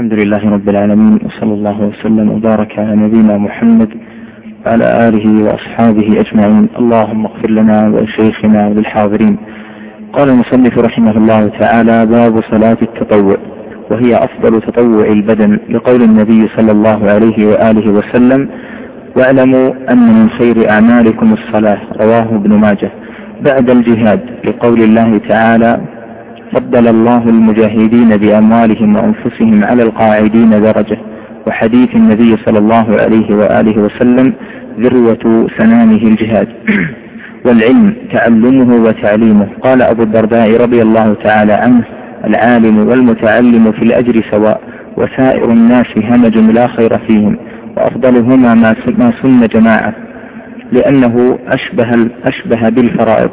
الحمد لله رب العالمين وصلى الله وسلم وبارك على نبينا محمد وعلى آله وأصحابه أجمعين. اللهم اغفر لنا ولشيخنا وللحاضرين. قال المصنف رحمه الله تعالى باب صلاة التطوع وهي أفضل تطوع البدن لقول النبي صلى الله عليه وآله وسلم واعلموا أن من خير أعمالكم الصلاة رواه ابن ماجه. بعد الجهاد لقول الله تعالى فضل الله المجاهدين بأموالهم وأنفسهم على القاعدين درجة وحديث النبي صلى الله عليه وآله وسلم ذروة سنامه الجهاد. والعلم تعلمه وتعليمه. قال أبو الدرداء رضي الله تعالى عنه العالم والمتعلم في الأجر سواء وسائر الناس همج لا خير فيهم وأفضلهما ما سن جماعة لأنه أشبه, أشبه بالفرائض.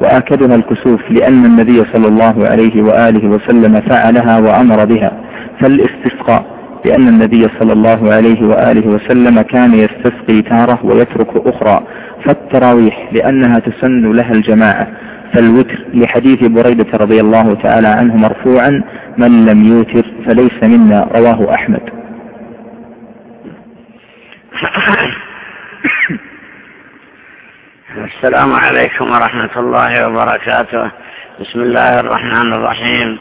وآكدها الكسوف لأن النبي صلى الله عليه وآله وسلم فعلها وأمر بها. فالاستسقاء لأن النبي صلى الله عليه وآله وسلم كان يستسقي تارة ويترك أخرى. فالتراويح لأنها تسن لها الجماعة. فالوتر لحديث بريدة رضي الله تعالى عنه مرفوعا من لم يوتر فليس منا رواه أحمد. السلام عليكم ورحمة الله وبركاته. بسم الله الرحمن الرحيم.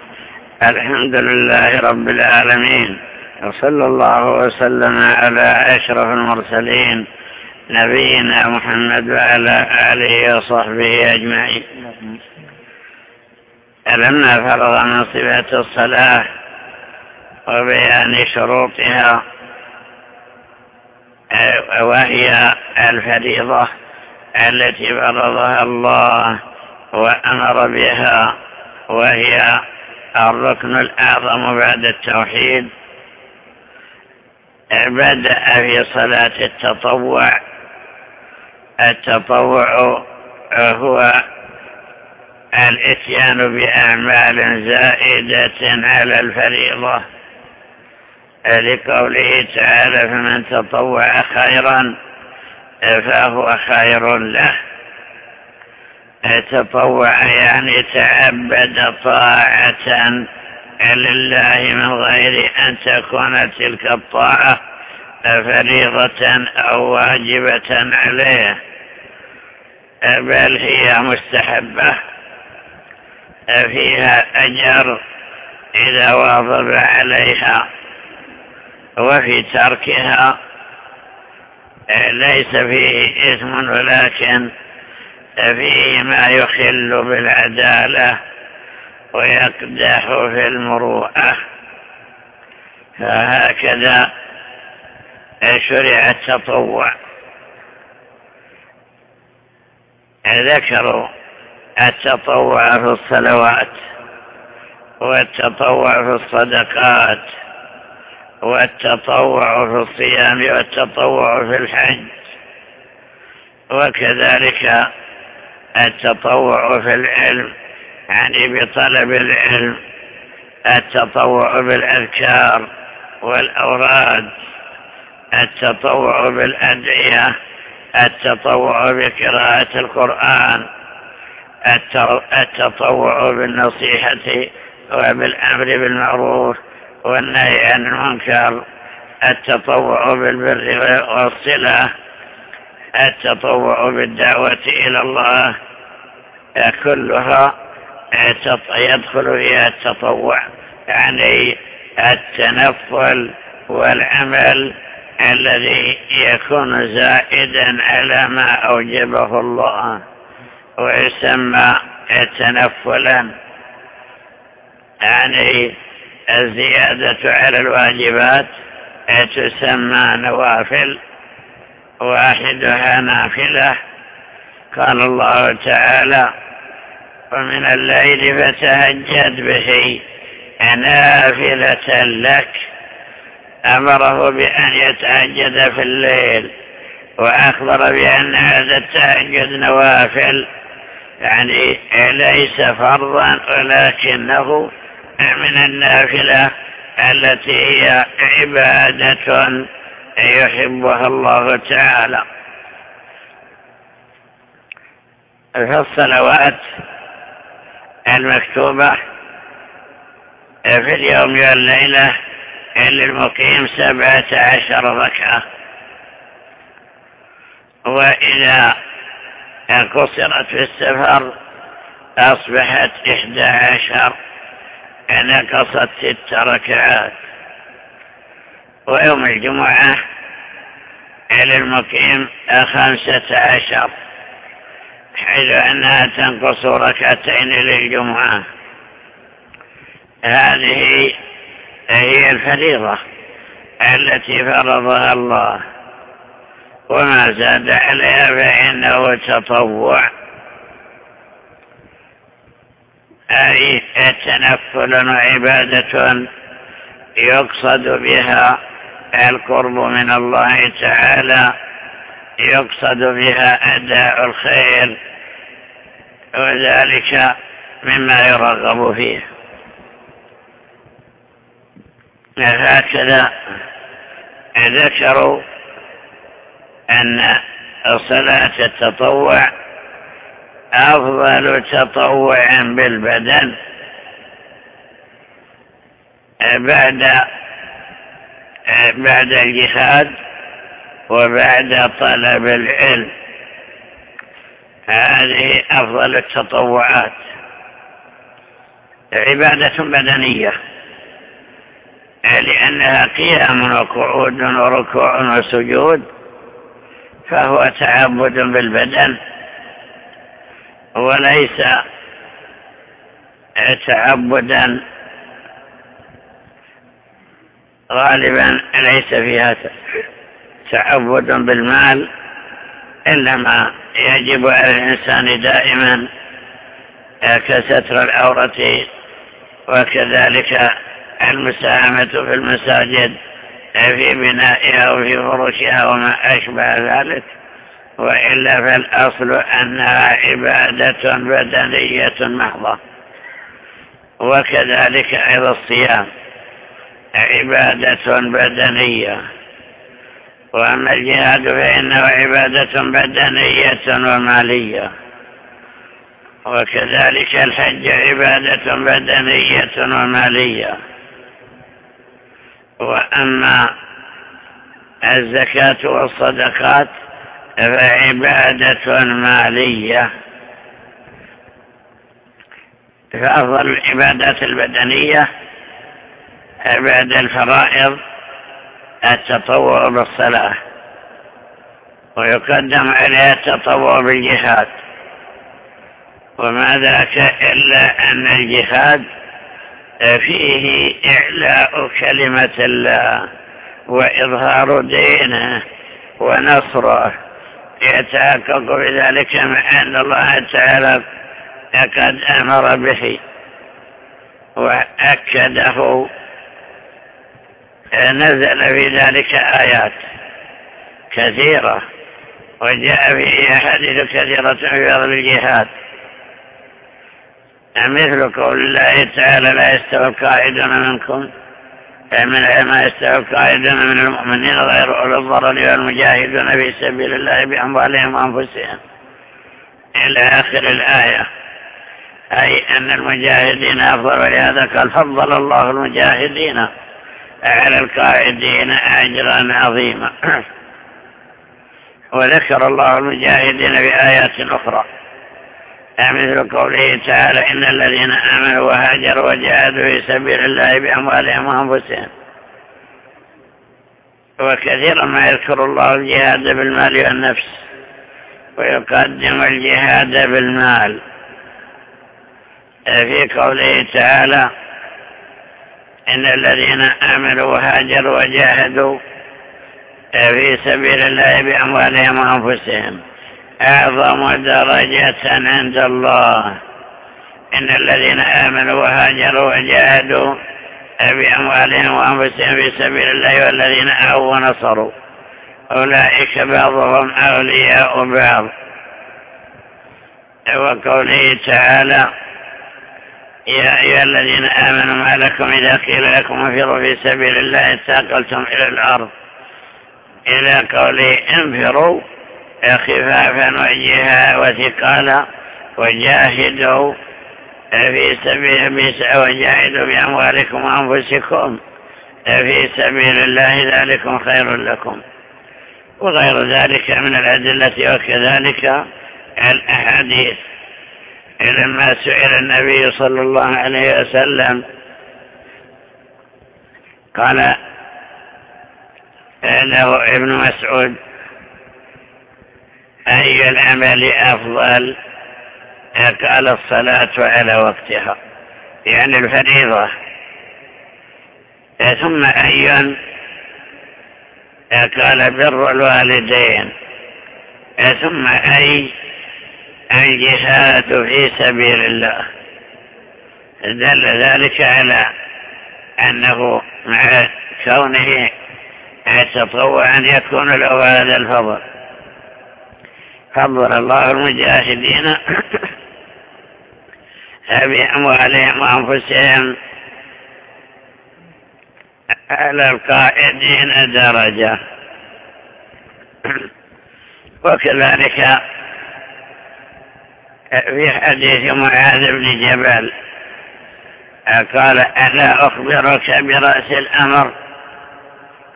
الحمد لله رب العالمين. وصلى الله وسلم على أشرف المرسلين. نبينا محمد وعلى آله وصحبه أجمعين. لما فرغ من صفات الصلاة وبيان شروطها وهي الفريضة. التي فرضها الله وأمر بها وهي الركن الأعظم بعد التوحيد. بدأ في صلاة التطوع. التطوع هو الإتيان بأعمال زائدة على الفريضة. لقوله تعالى فمن تطوع خيرا فهو خير له. تطوع يعني تعبد طاعة لله من غير أن تكون تلك الطاعة فريضة أو واجبة عليه. بل هي مستحبة. فيها أجر إذا واظب عليها وفي تركها ليس فيه إثم ولكن فيه ما يخل بالعدالة ويقدح في المروءة. فهكذا شرع التطوع. ذكروا التطوع في الصلوات والتطوع في الصدقات. والتطوع في الصيام والتطوع في الحج وكذلك التطوع في العلم يعني بطلب العلم التطوع بالأذكار والأوراد التطوع بالأدعية التطوع بقراءة القرآن التطوع بالنصيحة وبالأمر بالمعروف. والنهي عن المنكر التطوع بالبر والصلة التطوع بالدعوة إلى الله كلها يدخل فيها التطوع يعني التنفل والعمل الذي يكون زائدا على ما أوجبه الله ويسمى تنفلا. يعني الزيادة على الواجبات تسمى نوافل واحدها نافلة. قال الله تعالى ومن الليل فتهجد به نافلة لك. أمره بأن يتهجد في الليل وأخبر بأن هذا التهجد نوافل يعني ليس فرضا ولكنه من النافلة التي هي عبادة يحبها الله تعالى. فالصلوات المكتوبة في اليوم والليلة للمقيم سبعة عشر ركعة. وإذا قصرت في السفر أصبحت إحدى عشر نقصت ست ركعات. ويوم الجمعة للمقيم خمسة عشر حيث أنها تنقص ركعتين للجمعة. هذه هي الفريضة التي فرضها الله. وما زاد عليها فإنه تطوع. أي تنفل وعبادة يقصد بها القرب من الله تعالى يقصد بها أداء الخير وذلك مما يرغب فيه. هكذا ذكروا أن صلاة التطوع أفضل تطوع بالبدن بعد بعد الجهاد وبعد طلب العلم. هذه أفضل التطوعات. عبادة بدنية لأنها قيام وقعود وركوع وسجود فهو تعبد بالبدن. وليس تعبدا غالبا ليس فيها تعبد بالمال إلا ما يجب على الإنسان دائما كستر العورة وكذلك المساهمة في المساجد في بنائها وفي فرشها وما أشبه ذلك. وإلا فالأصل أنها عبادة بدنية محضة. وكذلك أيضا الصيام عبادة بدنية. وأما الجهاد فإنه عبادة بدنية ومالية. وكذلك الحج عبادة بدنية ومالية. وأما الزكاة والصدقات فعبادة مالية. فأفضل العبادات البدنية بعد الفرائض التطوع بالصلاة. ويقدم عليها التطوع بالجهاد. وما ذاك إلا أن الجهاد فيه إعلاء كلمة الله وإظهار دينه ونصره. يتحقق بذلك مع أن الله تعالى قد أمر به وأكده نزل في ذلك آيات كثيرة وجاء في أحاديث كثيرة في فضل الجهاد مثل قول الله تعالى لا يستوى القائدون منكم من ما يستوى القائدون من المؤمنين غير أولي الضرر والمجاهدون في سبيل الله بأموالهم وأنفسهم. إلى آخر الآية. أي أن المجاهدين أفضل ولهذا قال فضل الله المجاهدين على القائدين أجرا عظيما. وذكر الله المجاهدين بآيات أخرى. مثل قوله تعالى إن الذين آمنوا وهاجروا وجاهدوا في سبيل الله بأموالهم وأنفسهم وكثيرا ما يذكر الله الجهاد بالمال والنفس ويقدم الجهاد بالمال. في قوله تعالى إن الذين آمنوا وهاجروا وجاهدوا في سبيل الله بأموالهم وأنفسهم. أعظم درجة عند الله. إن الذين آمنوا وهاجروا وجاهدوا بأموالهم وأنفسهم في سبيل الله والذين آووا ونصروا. أولئك بعضهم أولياء بعض. وقوله تعالى يا أيها الذين آمنوا ما لكم إذا قيل لكم انفروا في سبيل الله اتاقلتم إلى الأرض. إلى قوله انفروا خفافا وجها وثقالا وجاهدوا في سبيل وجاهدوا بأموالكم وأنفسكم في سبيل الله ذلكم خير لكم. وغير ذلك من الأدلة وكذلك الأحاديث. لما سئل النبي صلى الله عليه وسلم قال له ابن مسعود أي العمل أفضل؟ قال الصلاة على وقتها. يعني الفريضة. ثم أي قال بر الوالدين. ثم أي الجهاد في سبيل الله. دل ذلك على أنه مع كونه يتطوع أن يكون له هذا الفضل. فضل الله المجاهدين بأموالهم وأنفسهم على القائدين درجة. وكذلك في حديث معاذ بن جبل قال ألا أخبرك برأس الأمر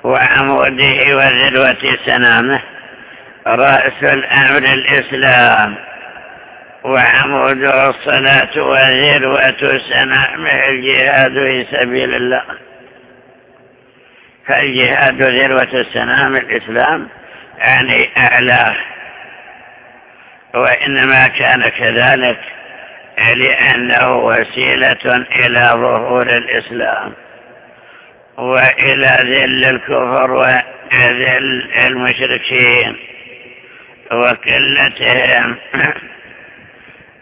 وعموده وذروة سنامه. رأس الأمر الإسلام وعموده الصلاة وذروة سنامه الجهاد في سبيل الله. فالجهاد ذروة سنام الإسلام يعني أعلاه وإنما كان كذلك لأنه وسيلة إلى ظهور الإسلام وإلى ذل الكفر وذل المشركين. وقلتهم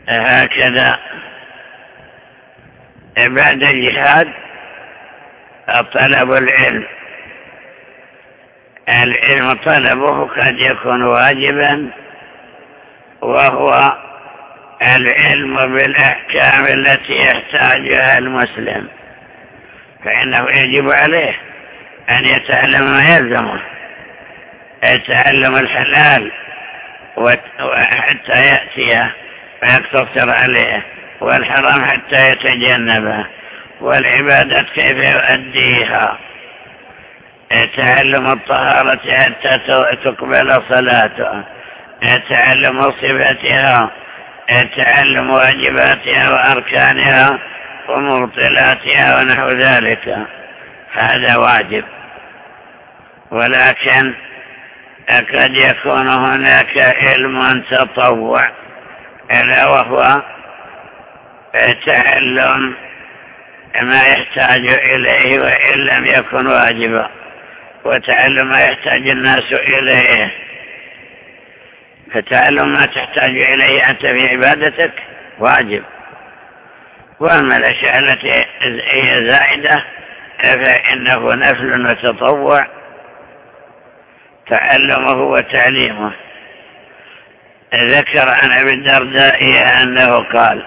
هكذا. بعد الجهاد طلب العلم. العلم طلبه قد يكون واجبا وهو العلم بالأحكام التي يحتاجها المسلم. فإنه يجب عليه أن يتعلم ما يلزمه. يتعلم الحلال حتى يأتيه ويقتصر عليه والحرام حتى يتجنبه والعبادة كيف يؤديها؟ تعلم الطهارة حتى تقبل صلاته تعلم صفتها تعلم واجباتها وأركانها ومبطلاتها ونحو ذلك. هذا واجب. ولكن قد يكون هناك علم تطوع إلا وهو تعلم ما يحتاج إليه وإن لم يكن واجبا وتعلم ما يحتاج الناس إليه. فتعلم ما تحتاج إليه أنت في عبادتك واجب. وأما الأشياء التي هي زائدة فإنه نفل وتطوع. تعلمه وتعليمه. ذكر عن أبي الدرداء أنه قال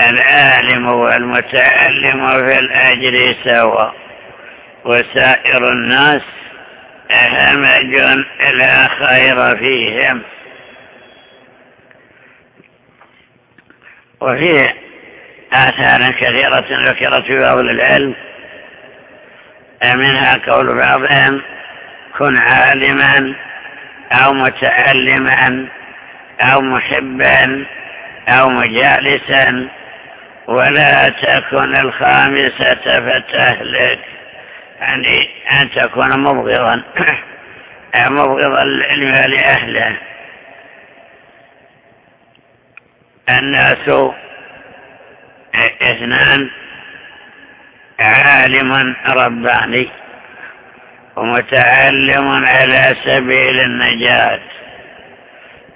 العالم والمتعلم في الأجر سواء وسائر الناس همج لا خير فيهم. وفي آثار كثيرة ذكرت في بعض العلم منها قول بعضهم كن عالما أو متعلما أو محبا أو مجالسا ولا تكن الخامسة فتهلك. يعني أن تكون مبغضا. مبغضا العلم لأهله الناس إثنان عالم رباني. ومتعلم على سبيل النجاة.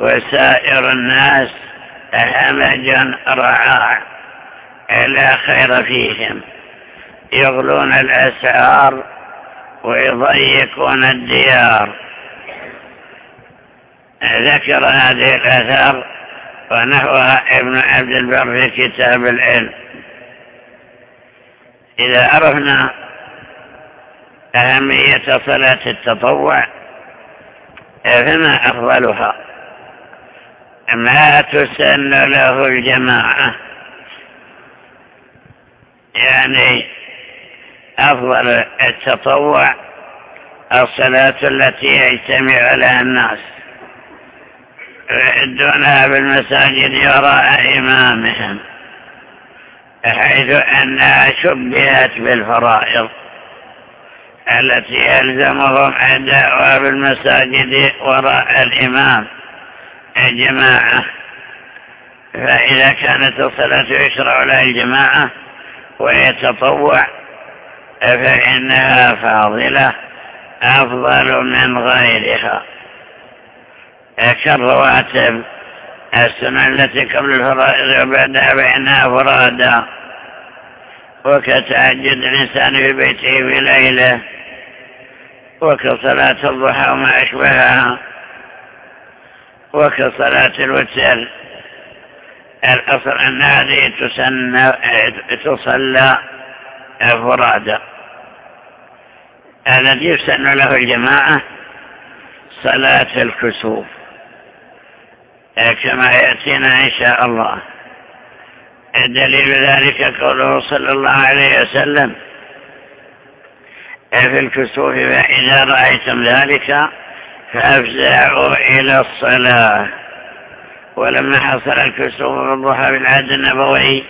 وسائر الناس همج رعاع لا خير فيهم. يغلون الأسعار ويضيقون الديار. ذكر هذه الأثار ونحوها ابن عبد البر في كتاب العلم. إذا عرفنا أهمية صلاة التطوع فما أفضلها؟ ما تسن له الجماعة؟ يعني أفضل التطوع الصلاة التي يجتمع لها الناس ويعدونها بالمساجد وراء إمامهم حيث أنها شبهت بالفرائض. التي يلزمهم أداؤها بالمساجد وراء الإمام. الجماعة فإذا كانت الصلاة يشرع لها الجماعة ويتطوع فإنها فاضلة أفضل من غيرها. كالرواتب السنة التي قبل الفرائض وبعدها بينها فرادا وكتهجد الإنسان في بيته في ليلة وكصلاة الضحى وما أشبهها وكصلاة الوتر. الأصل أن هذه تصلى فرادا الذي يسن له الجماعة صلاة الكسوف كما يأتينا إن شاء الله. دليل ذلك قوله صلى الله عليه وسلم في الكسوف فإذا رأيتم ذلك فأفزعوا إلى الصلاة. ولما حصل الكسوف بالضحى بالعهد النبوي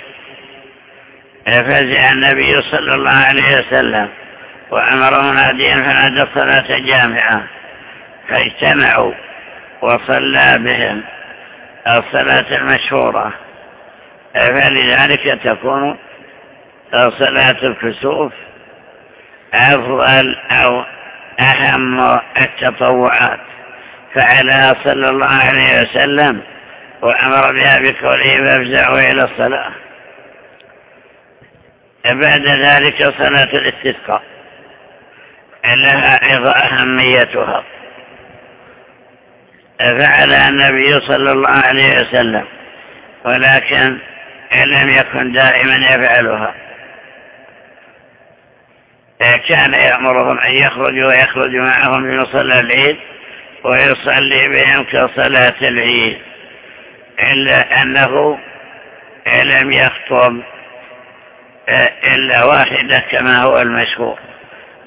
فزع النبي صلى الله عليه وسلم وأمر مناديا فنادى الصلاة جامعة فاجتمعوا وصلى بهم الصلاة المشهورة. فلذلك تكون صلاة الكسوف أفضل أو أهم التطوعات. فعلى صلى الله عليه وسلم وأمر بها بقوله فافزعوا إلى الصلاة. بعد ذلك صلاة الاستسقاء. لها أيضا أهميتها. فعل النبي صلى الله عليه وسلم ولكن لم يكن دائما يفعلها. كان يأمرهم أن يخرجوا ويخرج معهم في مصلى العيد ويصلي بهم كصلاة العيد إلا أنه لم يخطب إلا واحدة كما هو المشهور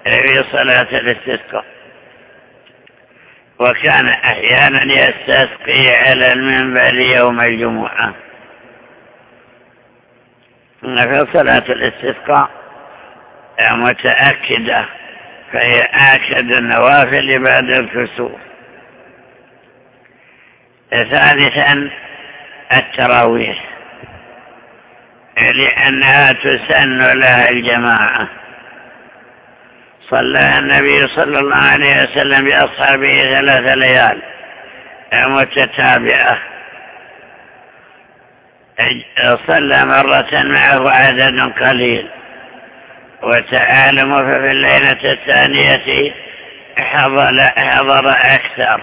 في صلاة الاستسقاء. وكان أحيانا يستسقي على المنبر يوم الجمعة. في صلاة الاستسقاء متأكدة فهي آكد النوافل بعد الكسوف ثالثا التراويح لأنها تسن لها الجماعة. صلى النبي صلى الله عليه وسلم بأصحابه ثلاث ليال متتابعة. صلى مرة معه عدد قليل. وتعالم ففي الليلة الثانية حضر, حضر أكثر.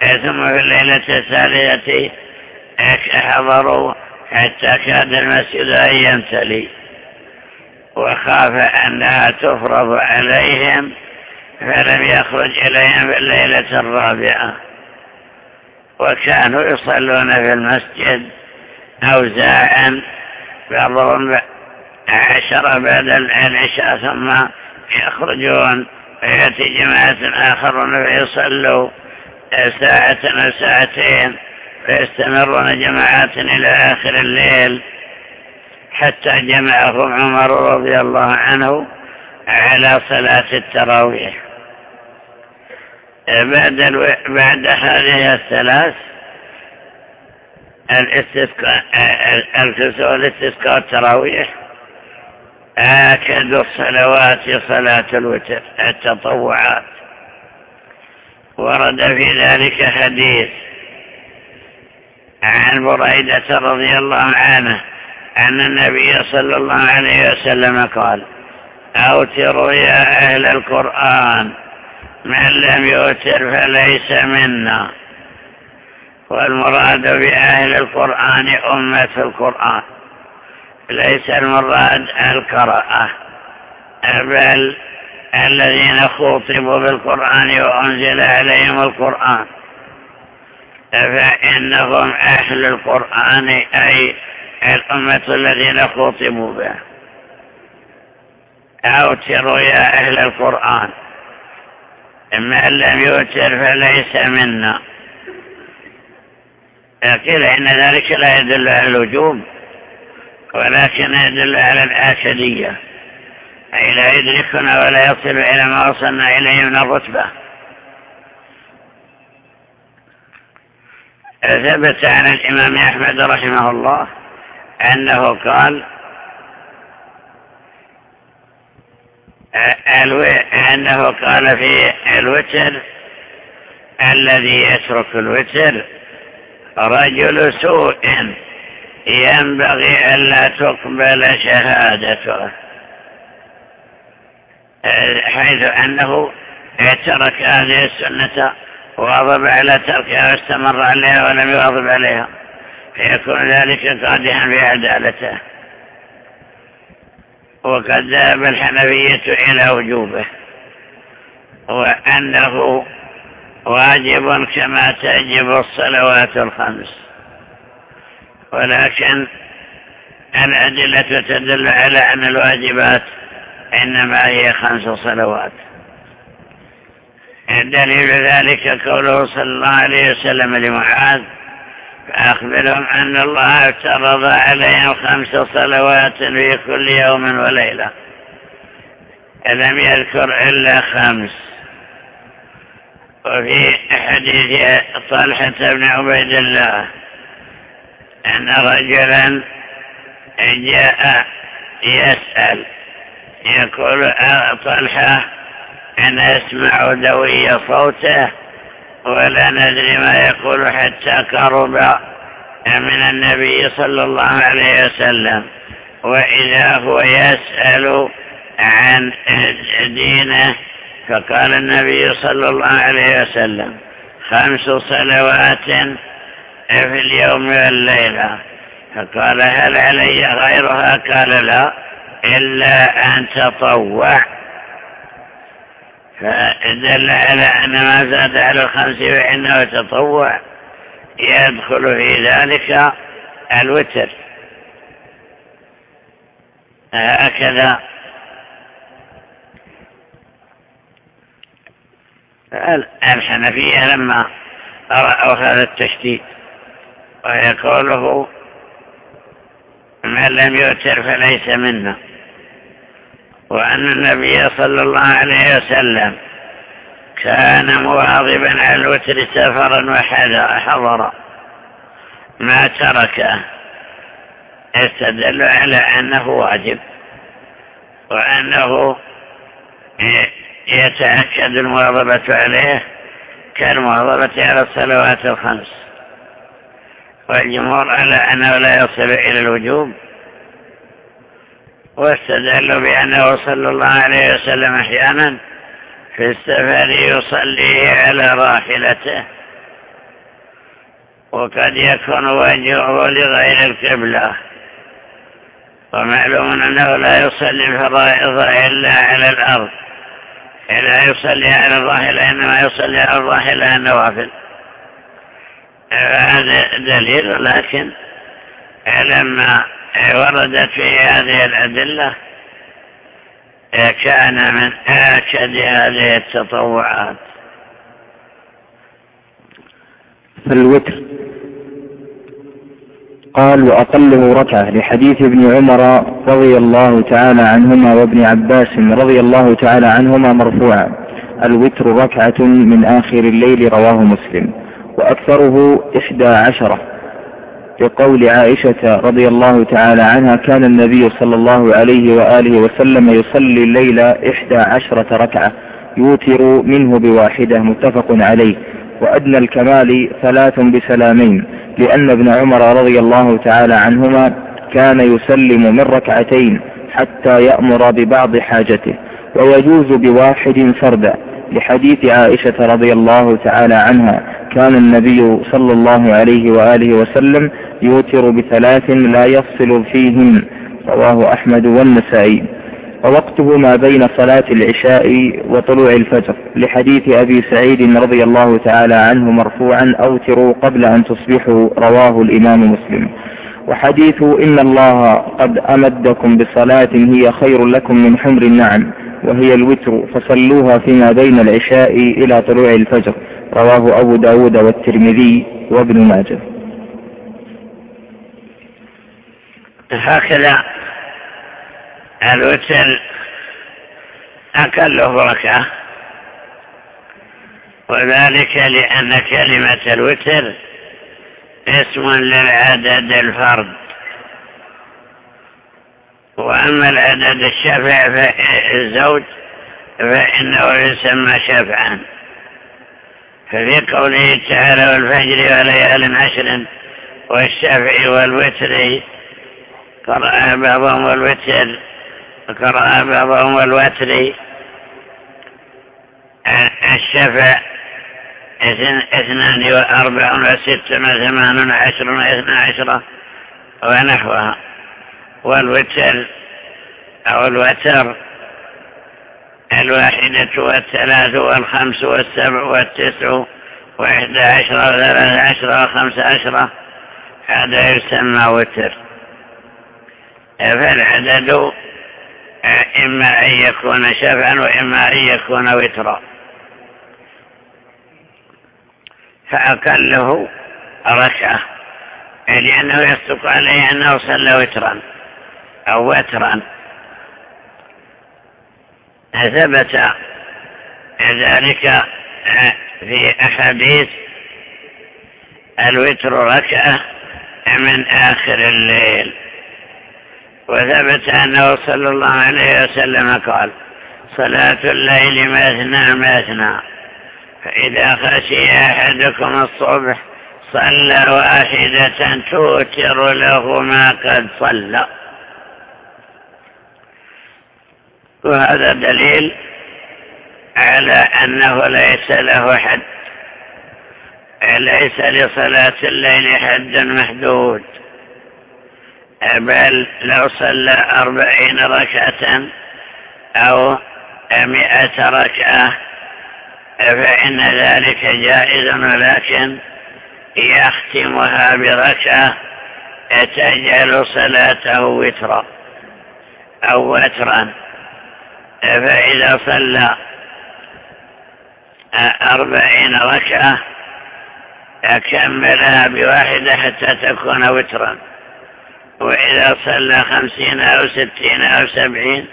ثم في الليلة الثالثة حضروا حتى كاد المسجد أن يمتلي وخاف أنها تفرض عليهم فلم يخرج إليهم في الليلة الرابعة. وكانوا يصلون في المسجد أوزاعا بعضهم عشر بعد العشاء ثم يخرجون ويأتي جماعة آخرون فيصلوا ساعة أو ساعتين فيستمرون جماعات إلى آخر الليل. حتى جمعهم عمر رضي الله عنه على صلاة التراويح. بعد, بعد هذه الثلاث الاستسقاء الكسوة الاستسقاء التراويح آكد الصلوات صلاة الوتر التطوعات. ورد في ذلك حديث عن بريدة رضي الله عنه أن النبي صلى الله عليه وسلم قال أوتروا يا أهل القرآن من لم يوتر فليس منا. والمراد بأهل القرآن أمة القرآن. ليس المراد القراءة بل الذين خوطبوا بالقرآن وأنزل عليهم القرآن. فإنهم أهل القرآن أي الأمة الذين خوطبوا به. أوتروا يا أهل القرآن من لم يوتر فليس منا. قيل إن ذلك لا يدل على الوجوب ولكن يدل على الآكدية أي لا يدركنا ولا يصل إلى ما وصلنا إليه من الرتبة. ثبت عن الإمام أحمد رحمه الله أنه قال أنه قال في الوتر الذي يترك الوتر رجل سوء ينبغي ألا تقبل شهادته حيث أنه ترك هذه السنة واظب على تركها واستمر عليها ولم يواظب عليها فيكون ذلك قادحا بعدالته وقد ذهب الحنفية إلى وجوبه وأنه واجب كما تجب الصلوات الخمس. ولكن الأدلة تدل على أن الواجبات إنما هي خمس صلوات. دليل ذلك قوله صلى الله عليه وسلم لمعاذ فأخبرهم أن الله افترض عليهم خمس صلوات في كل يوم وليلة. لم يذكر إلا خمس. وفي حديث طلحة بن عبيد الله أن رجلا جاء يسأل يقول طلحة أنا أسمع دوي صوته ولا ندري ما يقول حتى قرب من النبي صلى الله عليه وسلم. وإذا هو يسأل عن دينه فقال النبي صلى الله عليه وسلم خمس صلوات في اليوم والليلة. فقال هل علي غيرها؟ قال لا إلا أن تطوع. فدل على أن ما زاد على الخمس فإنه تطوع. يدخل في ذلك الوتر. هكذا الحنفية لما رأوا هذا التشديد ويقوله من لم يؤتر فليس منا. وأن النبي صلى الله عليه وسلم كان مواظبا على الوتر سفرا وحضرا ما تركه يستدل على أنه واجب وأنه يتأكد المواظبة عليه كالمواظبة على الصلوات الخمس. والجمهور على أنه لا يصل إلى الوجوب واستدلوا بأنه صلى الله عليه وسلم أحيانا في السفر يصلي على راحلته. وقد يكون وجهه لغير القبلة. ومعلوم أنه لا يصلي الفرائض إلا على الأرض. لا يصلي على الراحلة إنما يصلي على الراحلة النوافل هذا دليل لكن لما وردت في هذه الأدلة كان من آكد هذه التطوعات. فالوتر قال وأقله ركعة لحديث ابن عمر رضي الله تعالى عنهما وابن عباس رضي الله تعالى عنهما مرفوعا الوتر ركعة من آخر الليل رواه مسلم. وأكثره إحدى عشرة لقول عائشة رضي الله تعالى عنها كان النبي صلى الله عليه وآله وسلم يصلي الليل إحدى عشرة ركعة يوتر منه بواحدة متفق عليه. وأدنى الكمال ثلاث بسلامين. لأن ابن عمر رضي الله تعالى عنهما كان يسلم من ركعتين حتى يأمر ببعض حاجته ويجوز بواحد فردا. لحديث عائشة رضي الله تعالى عنها كان النبي صلى الله عليه وآله وسلم يوتر بثلاث لا يفصل فيهن. رواه أحمد والنسائي. ووقته ما بين صلاة العشاء وطلوع الفجر لحديث أبي سعيد رضي الله تعالى عنه مرفوعا أوتروا قبل أن تصبحوا رواه الإمام مسلم. وحديث إن الله قد أمدكم بصلاة هي خير لكم من حمر النعم وهي الوتر فصلوها فيما بين العشاء إلى طلوع الفجر. رواه أبو داود والترمذي وابن ماجه. هكذا الوتر أقله بركة وذلك لأن كلمة الوتر اسم للعدد الفرد. وأما العدد الشفع الزوج فإنه يسمى شفعا ففي قوله تعالى والفجر وليال عشر والشفع والوتر قرأ بعضهم والوتر قرأ بعضهم والوتر. الشفع اثنان واربع وست وثمان وعشر واثنى عشرة ونحوها. والوتر أو الوتر الواحدة والثلاث والخمس والسبع والتسع وإحدى عشرة وثلاث عشرة وخمس عشرة هذا يسمى وتر. فالعدد إما أن يكون شفعا وإما أن يكون وترا. فأقله ركعة لأنه يصدق عليه أنه صلى وترا أو وترا. ثبت ذلك في أحاديث الوتر ركعة من آخر الليل. وثبت أنه صلى الله عليه وسلم قال صلاة الليل مثنى مثنى فإذا خشي أحدكم الصبح صلى واحدة توتر له ما قد صلى. وهذا دليل على أنه ليس له حد ليس لصلاة الليل حد محدود. بل لو صلى أربعين ركعة أو مئة ركعة فإن ذلك جائز ولكن يختمها بركعة تجعل صلاته وترا أو وترا. فإذا صلى أربعين ركعة أكملها بواحدة حتى تكون وترا. وإذا صلى خمسين أو ستين أو سبعين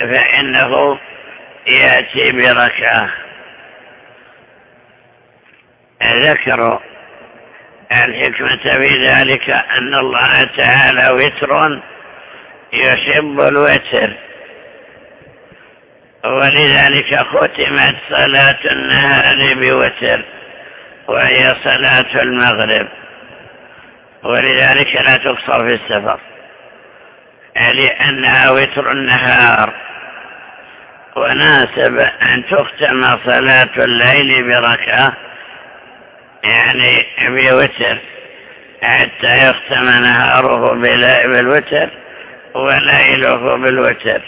فإنه يأتي بركعة. ذكروا الحكمة في ذلك أن الله تعالى وتر يحب الوتر. ولذلك ختمت صلاة النهار بوتر وهي صلاة المغرب. ولذلك لا تقصر في السفر. لأنها وتر النهار. وناسب أن تختم صلاة الليل بركعة يعني بوتر حتى يختم نهاره بالوتر وليله بالوتر.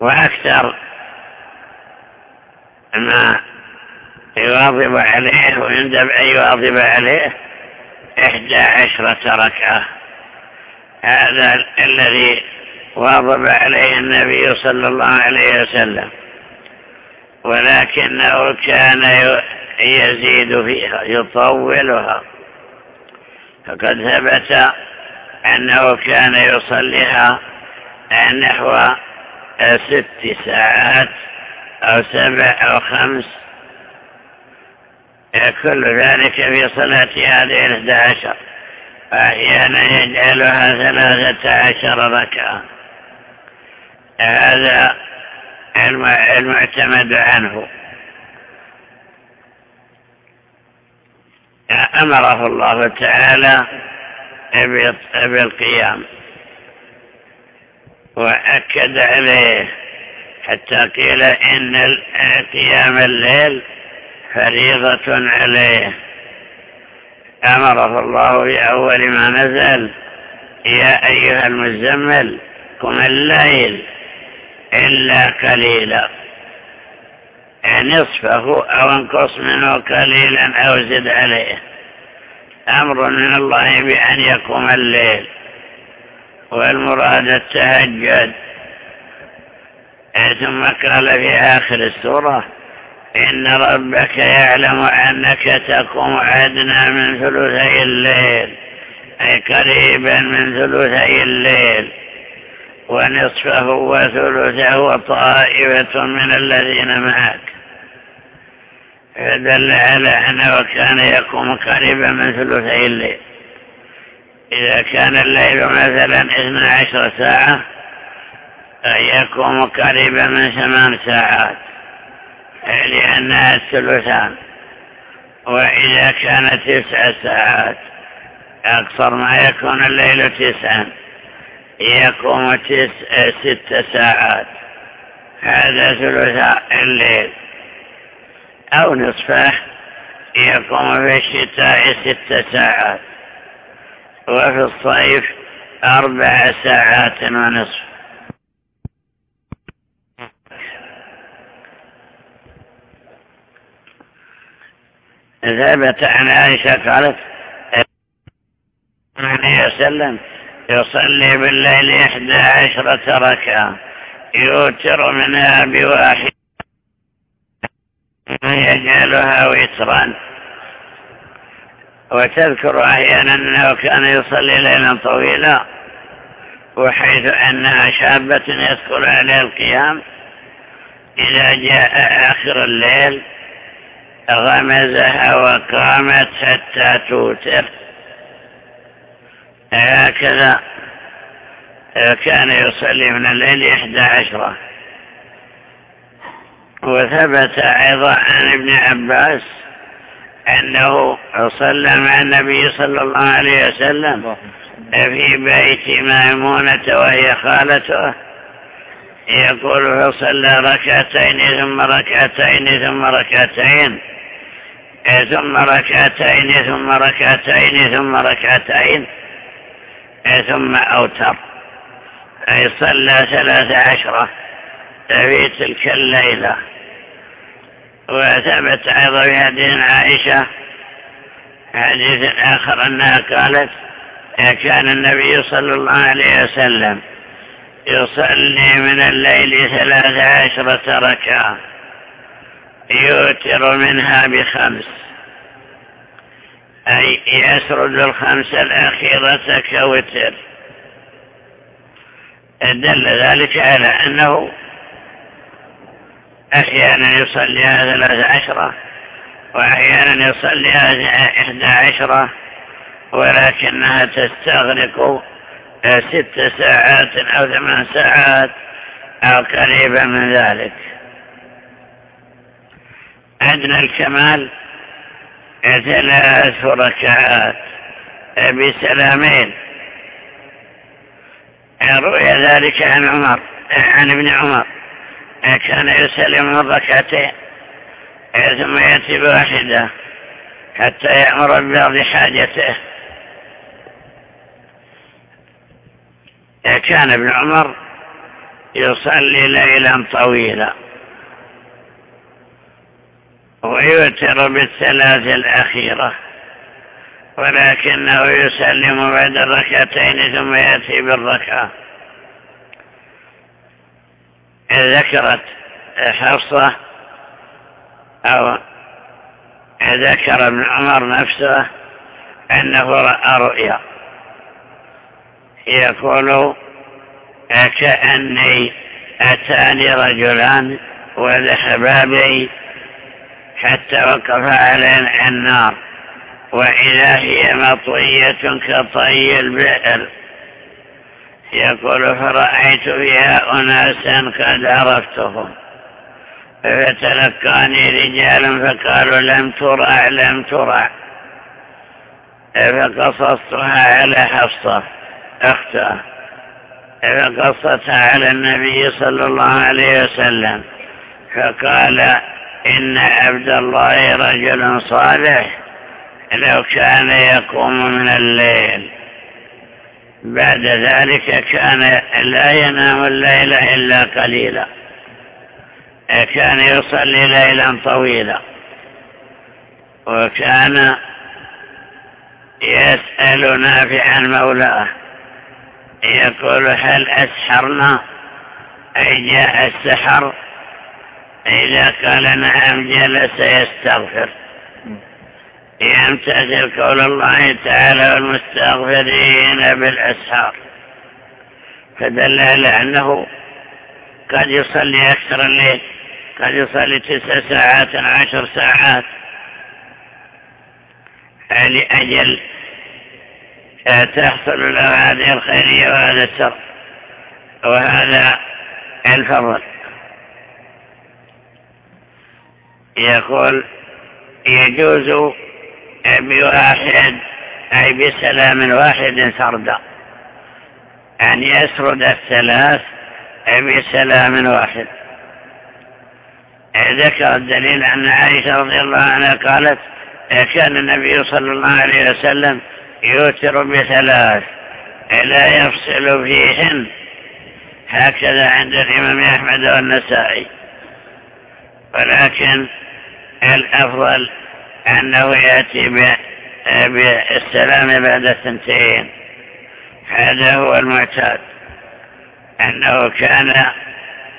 وأكثر ما يواظب عليه ويندب أن يواظب عليه إحدى عشرة ركعة. هذا الذي واظب عليه النبي صلى الله عليه وسلم ولكنه كان يزيد فيها يطولها. فقد ثبت أنه كان يصليها نحو ست ساعات أو سبع أو خمس كل ذلك في صلاة هذه الإحدى عشر. أحيانا يجعلها ثلاثة عشر ركعة. هذا المعتمد عنه. أمره الله تعالى بالقيام. وأكد عليه حتى قيل إن قيام الليل فريضة عليه. أمره الله في أول ما نزل يا أيها المزمل قم الليل إلا قليلا. نصفه أو انقص منه قليلا أو زد عليه. أمر من الله بأن يقوم الليل. والمراد التهجد. ثم قال في آخر السورة إن ربك يعلم أنك تقوم أدنى من ثلثي الليل أي قريبا من ثلثي الليل. ونصفه وثلثه وطائفة من الذين معك. فدل على أنه كان يقوم قريبا من ثلثي الليل. إذا كان الليل مثلا 12 ساعة يقوم قريبا من ثمان ساعات. لأنها الثلثان وإذا كانت تسع ساعات أكثر ما يكون الليل تسعا. يقوم تسع ست ساعات. هذا ثلث الليل. أو نصفه يقوم في الشتاء ست ساعات. وفي الصيف أربع ساعات ونصف. ثبت عن عائشة قالت عليه وسلم يصلي بالليل إحدى عشرة ركعة يوتر منها بواحد يجعلها وترا. وتذكر أحيانا أنه كان يصلي ليلا طويلا وحيث أنها شابة يذكر عليها القيام إذا جاء آخر الليل. غمزها وقامت حتى توتر هكذا كان يصلي من الليل إحدى عشرة. وثبت أيضا عن ابن عباس أنه صلى مع النبي صلى الله عليه وسلم في بيت ميمونة وهي خالته. يقول فصلى ركعتين ثم ركعتين ثم ركعتين. ثم ركعتين ثم ركعتين ثم ركعتين ثم أوتر. أي صلى ثلاث عشرة. في تلك الليلة. وثبت أيضا في حديث عائشة حديث آخر أنها قالت كان النبي صلى الله عليه وسلم يصلي من الليل ثلاث عشرة ركعة. يوتر منها بخمس. أي يسرد الخمس الأخيرة كوتر دل ذلك على أنه أحيانا يصليها ثلاث عشرة وأحيانا يصليها إحدى عشرة ولكنها تستغرق ست ساعات أو ثمان ساعات أو قريبا من ذلك. أدنى الكمال ثلاث ركعات بسلامين روي ذلك عن عمر عن ابن عمر. كان يسلم من ركعتين ثم يأتي بواحدة حتى يأمر ببعض حاجته. كان ابن عمر يصلي ليلا طويلا. ويوتر بالثلاث الأخيرة ولكنه يسلم بعد الركعتين ثم يأتي بالركعة. ذكرت حفصة أو ذكر ابن عمر نفسه أنه رأى رؤيا. يقول كأني أتاني رجلان وذهبا حتى وقف على النار. وإذا هي مطوية كطي البئر. يقول فرأيت فيها أناسا قد عرفتهم. فتلقاني رجال فقالوا لم ترع لم ترع. فقصصتها على حفصة أختها. فقصتها على النبي صلى الله عليه وسلم. فقال إن عبد الله رجل صالح لو كان يقوم من الليل. بعد ذلك كان لا ينام الليل إلا قليلا. كان يصلي ليلا طويلا. وكان يسأل نافعا مولاه. يقول هل أسحرنا؟ أي جاء السحر؟ إذا قال نعم جلس يستغفر. يمتثل قول الله تعالى والمستغفرين بالأسحار. فدل على أنه قد يصلي أكثر الليل قد يصلي تسع ساعات عشر ساعات. لأجل تحصل له هذه الخيرية وهذا السر وهذا الفضل. يقول يجوز بواحد أي بسلام واحد سردا أن يسرد الثلاث بسلام واحد. ذكر الدليل أن عائشة رضي الله عنها قالت كان النبي صلى الله عليه وسلم يوتر بثلاث لا يفصل فيهن. هكذا عند الإمام أحمد والنسائي. ولكن الأفضل أنه يأتي بالسلام بعد الثنتين. هذا هو المعتاد. أنه كان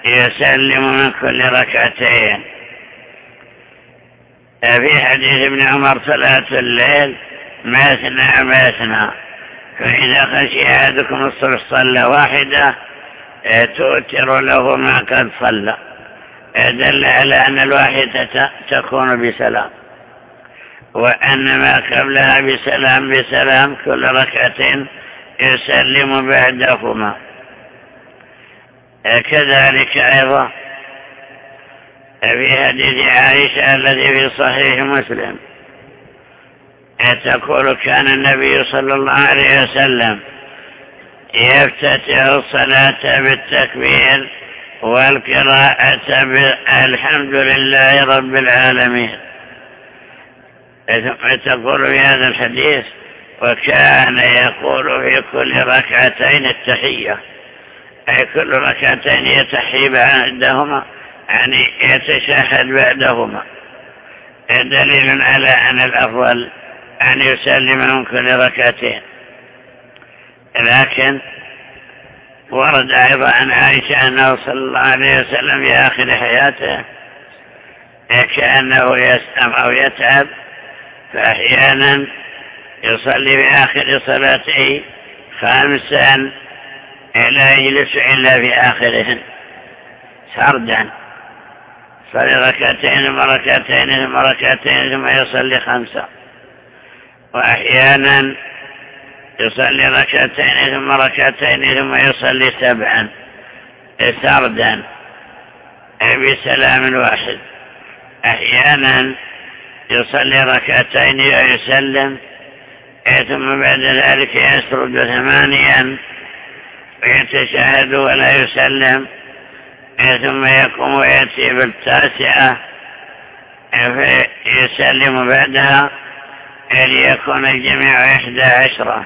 يسلم من كل ركعتين. في حديث ابن عمر صلاة الليل مثنى مثنى فإذا خشي أحدكم الصبح صلى واحدة توتر له ما قد صلى. دل على أن الواحدة تكون بسلام. وأن ما قبلها بسلام بسلام كل ركعة يسلم بعدهما. كذلك أيضا في حديث عائشة الذي في صحيح مسلم. تقول كان النبي صلى الله عليه وسلم يفتتح الصلاة بالتكبير والقراءة بالحمد لله رب العالمين. تقول في هذا الحديث وكان يقول في كل ركعتين التحية أي كل ركعتين يتحي بعدهما يعني يتشهد بعدهما. دليل على أن الأفضل أن يسلم من كل ركعتين. لكن ورد أيضا عن عائشة أنه صلى الله عليه وسلم في آخر حياته كأنه يسأم أو يتعب فأحيانا يصلي في آخر صلاته خامسا لا يجلس إلا في آخرهن سردا صلي ركعتين ثم ركعتين ثم ثم يصلي خمسة وأحيانا يصلي ركعتين ثم ركعتين ثم يصلي سبعا سردا بسلام واحد. أحيانا يصلي ركعتين ويسلم ثم بعد ذلك يسرد ثمانيا ويتشهد ولا يسلم ثم يقوم ويأتي بالتاسعة فيسلم بعدها ليكون الجميع إحدى عشرة.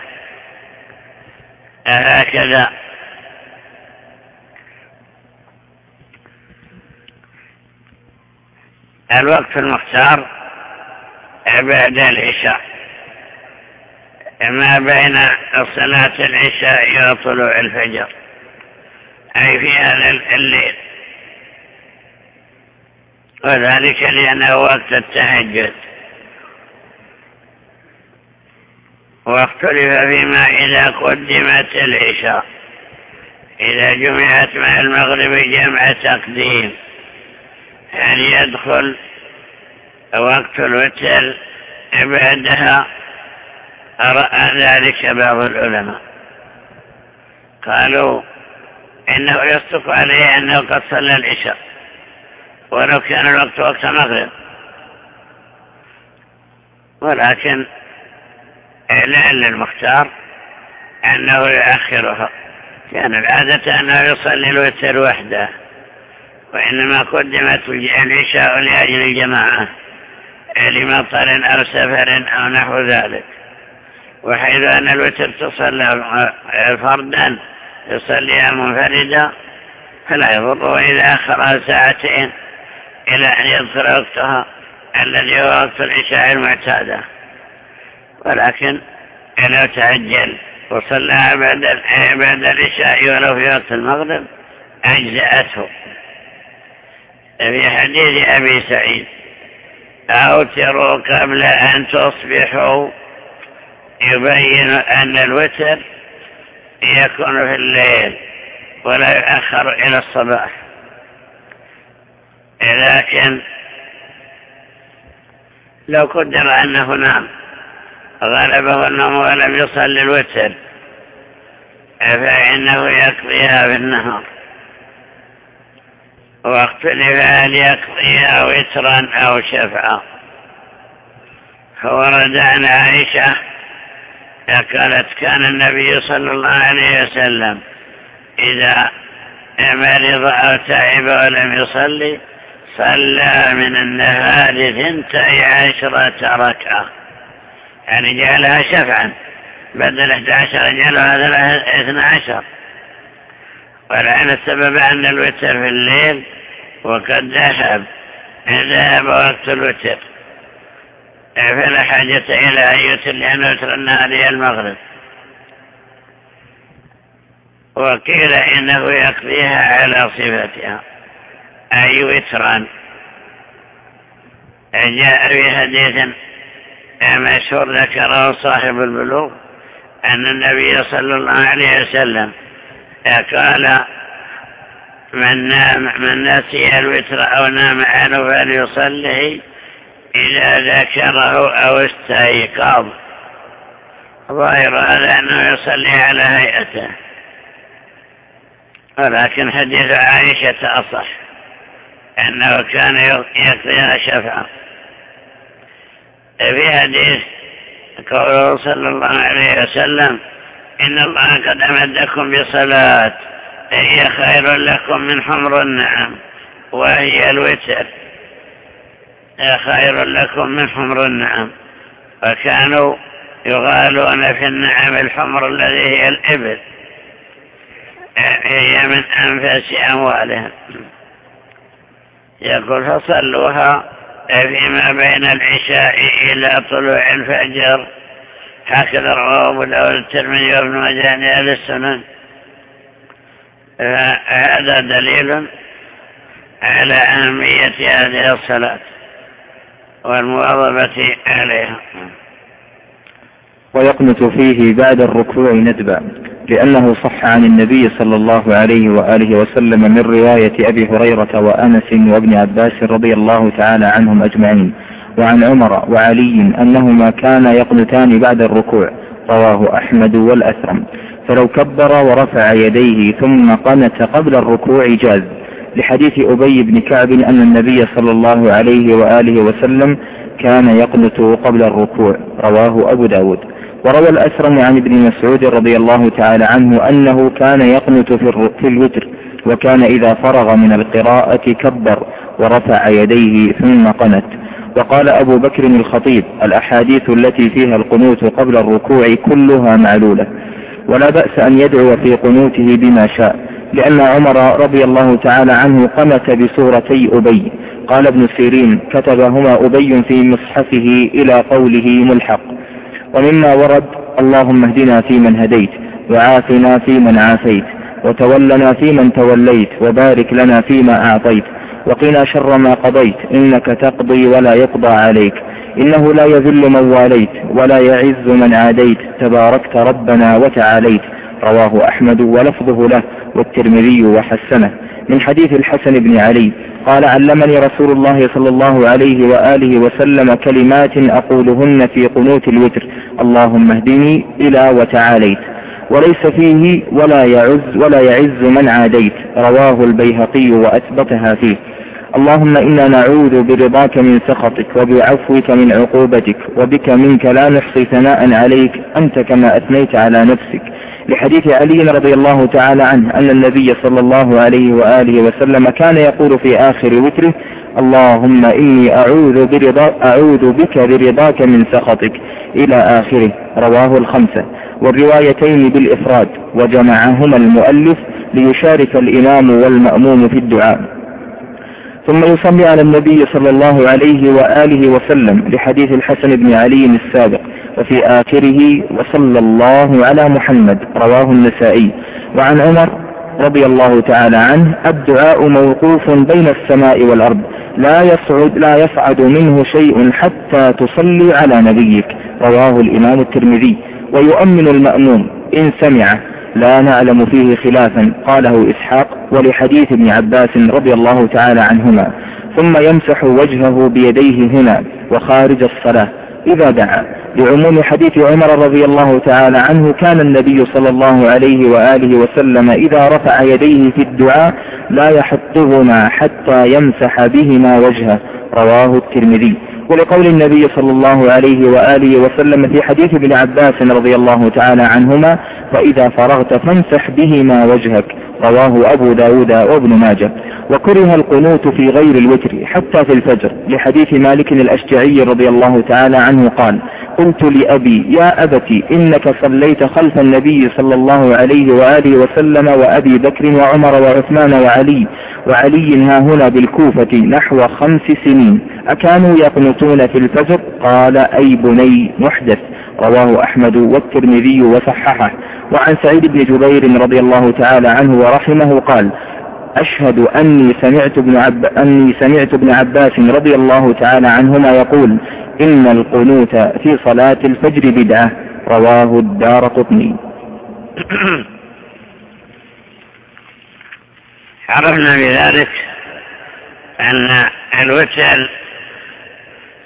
هكذا. الوقت المختار بعد العشاء. ما بين صلاة العشاء وطلوع الفجر. أي في هذا الليل. وذلك لأنه وقت التهجد. واختلف فيما إذا قدمت العشاء. إذا جمعت مع المغرب جمع تقديم. يعني يدخل وقت الوتر بعدها رأى ذلك بعض العلماء. قالوا إنه يصدق عليه أنه قد صلى العشاء ولو كان الوقت وقت مغرب ولكن لعل المختار أنه يؤخرها. كان العادة أنه يصلي الوتر وحده وإنما قدمت العشاء لأجل الجماعة لمطر أو سفر أو نحو ذلك. وحيث أن الوتر تصلى فردا يصليها منفردا فلا يضر إذا أخرها ساعتين إلى أن يدخل وقتها الذي هو وقت العشاء المعتادة. ولكن لو تعجل وصلى بعد العشاء ولو في وقت المغرب أجزأته. في حديث أبي سعيد أوتروا قبل أن تصبحوا يبين أن الوتر يكون في الليل ولا يؤخر إلى الصباح. لكن لو قدر أنه نام غلبه النوم ولم يصل الوتر. فإنه يقضيها في النهار واختلف هل يقضيها وترا أو شفعا. فورد عن عائشة قالت كان النبي صلى الله عليه وسلم إذا مرض أو تعب ولم يصلي صلى من النهار ثنتي عشرة ركعة. يعني جعلها شفعا. بدل 11 جعلها 12 ولعن السبب أن الوتر في الليل وقد ذهب. ذهب وقت الوتر. فلا حاجة إلى أن يوتر لأن وتر النهار هي المغرب. وقيل إنه يقضيها على صفتها. أي وترا. جاء في حديث مشهور ذكره صاحب البلوغ أن النبي صلى الله عليه وسلم قال من, نام من نسي الوتر أو نام عنه فليصلي إذا ذكره أو استيقظ. ظاهر هذا أنه يصلي على هيئته. ولكن حديث عائشة أصح أنه كان يقضيها شفعا في حديث قوله صلى الله عليه وسلم إن الله قد أمدكم بصلاة هي خير لكم من حمر النعم وهي الوتر. هي خير لكم من حمر النعم. وكانوا يغالون في النعم الحمر الذي هي الإبل. هي من أنفس أموالهم. يقول فصلوها فيما بين العشاء إلى طلوع الفجر. هكذا رواه أبو داود الترمذي وابن مجاني أهل السنن. هذا دليل على أهمية هذه الصلاة والمواظبة عليها. ويقنت فيه بعد الركوع ندبا. لأنه صح عن النبي صلى الله عليه وآله وسلم من رواية أبي هريرة وأنس وابن عباس رضي الله تعالى عنهم أجمعين وعن عمر وعلي أنهما كانا يقنتان بعد الركوع رواه أحمد والأثرم. فلو كبر ورفع يديه ثم قنت قبل الركوع جاز. لحديث أبي بن كعب أن النبي صلى الله عليه وآله وسلم كان يقنت قبل الركوع رواه أبو داود. وروى الأسرم عن ابن مسعود رضي الله تعالى عنه أنه كان يقنت في الوتر وكان إذا فرغ من القراءة كبر ورفع يديه ثم قنت. وقال أبو بكر الخطيب الأحاديث التي فيها القنوت قبل الركوع كلها معلولة. ولا بأس أن يدعو في قنوته بما شاء لأن عمر رضي الله تعالى عنه قنت بسورتي أبي. قال ابن سيرين كتبهما أبي في مصحفه إلى قوله ملحق. ومما ورد اللهم اهدنا فيمن هديت وعافنا فيمن عافيت وتولنا فيمن توليت وبارك لنا فيما أعطيت وقنا شر ما قضيت إنك تقضي ولا يقضى عليك إنه لا يذل من واليت ولا يعز من عاديت تباركت ربنا وتعاليت رواه أحمد ولفظه له والترمذي وحسنه من حديث الحسن بن علي قال علمني رسول الله صلى الله عليه وآله وسلم كلمات أقولهن في قنوت الوتر. اللهم اهدني إلى وتعاليت. وليس فيه ولا يعز ولا يعز من عاديت. رواه البيهقي وأثبتها فيه. اللهم إنا نعوذ برضاك من سخطك وبعفوك من عقوبتك وبك منك لا نحصي ثناء عليك. أنت كما أثنيت على نفسك. لحديث علي رضي الله تعالى عنه أن النبي صلى الله عليه وآله وسلم كان يقول في آخر وتره اللهم إني أعوذ, برضا أعوذ بك برضاك من سخطك إلى آخره رواه الخمسة. والروايتين بالإفراد وجمعهما المؤلف ليشارك الإمام والمأموم في الدعاء. ثم يصلي على النبي صلى الله عليه وآله وسلم لحديث الحسن بن علي السابق. وفي آخره وصلى الله على محمد رواه النسائي. وعن عمر رضي الله تعالى عنه الدعاء موقوف بين السماء والأرض لا يصعد لا يصعد منه شيء حتى تصلي على نبيك رواه الإمام الترمذي. ويؤمن المأموم إن سمع. لا نعلم فيه خلافا قاله إسحاق ولحديث ابن عباس رضي الله تعالى عنهما. ثم يمسح وجهه بيديه هنا وخارج الصلاة. إذا دعا. لعموم حديث عمر رضي الله تعالى عنه كان النبي صلى الله عليه وآله وسلم إذا رفع يديه في الدعاء لا يحطهما حتى يمسح بهما وجهه. رواه الترمذي. ولقول النبي صلى الله عليه وآله وسلم في حديث ابن عباس رضي الله تعالى عنهما فإذا فرغت فامسح بهما وجهك. رواه أبو داود وابن ماجه. وكره القنوت في غير الوتر حتى في الفجر لحديث مالك الأشجعي رضي الله تعالى عنه قال قلت لأبي يا أبتي إنك صليت خلف النبي صلى الله عليه وآله وسلم وأبي بكر وعمر وعثمان وعلي وعلي ها هنا بالكوفة نحو خمس سنين. أكانوا يقنطون في الفجر؟ قال أي بني محدث. رواه أحمد والترمذي وصححه. وعن سعيد بن جبير رضي الله تعالى عنه ورحمه قال أشهد أني سمعت ابن عب أني سمعت ابن عباس رضي الله تعالى عنهما يقول إن القنوت في صلاة الفجر بدعة. رواه الدار قطني. عرفنا بذلك أن الوتر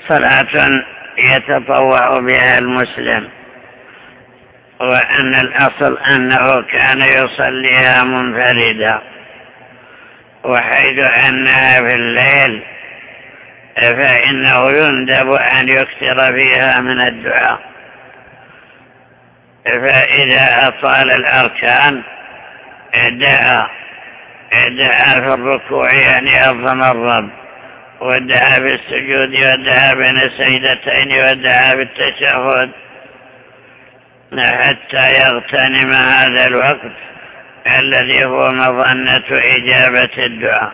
صلاة يتطوع بها المسلم وأن الأصل أنه كان يصليها منفردا وحيث أنها في الليل فإنه يندب أن يكثر فيها من الدعاء. فإذا أطال الأركان دعا دعا في الركوع يعني أظم الرب. ودعا في السجود ودعا بين السيدتين ودعا في التشهد حتى يغتنم هذا الوقت الذي هو مظنة إجابة الدعاء.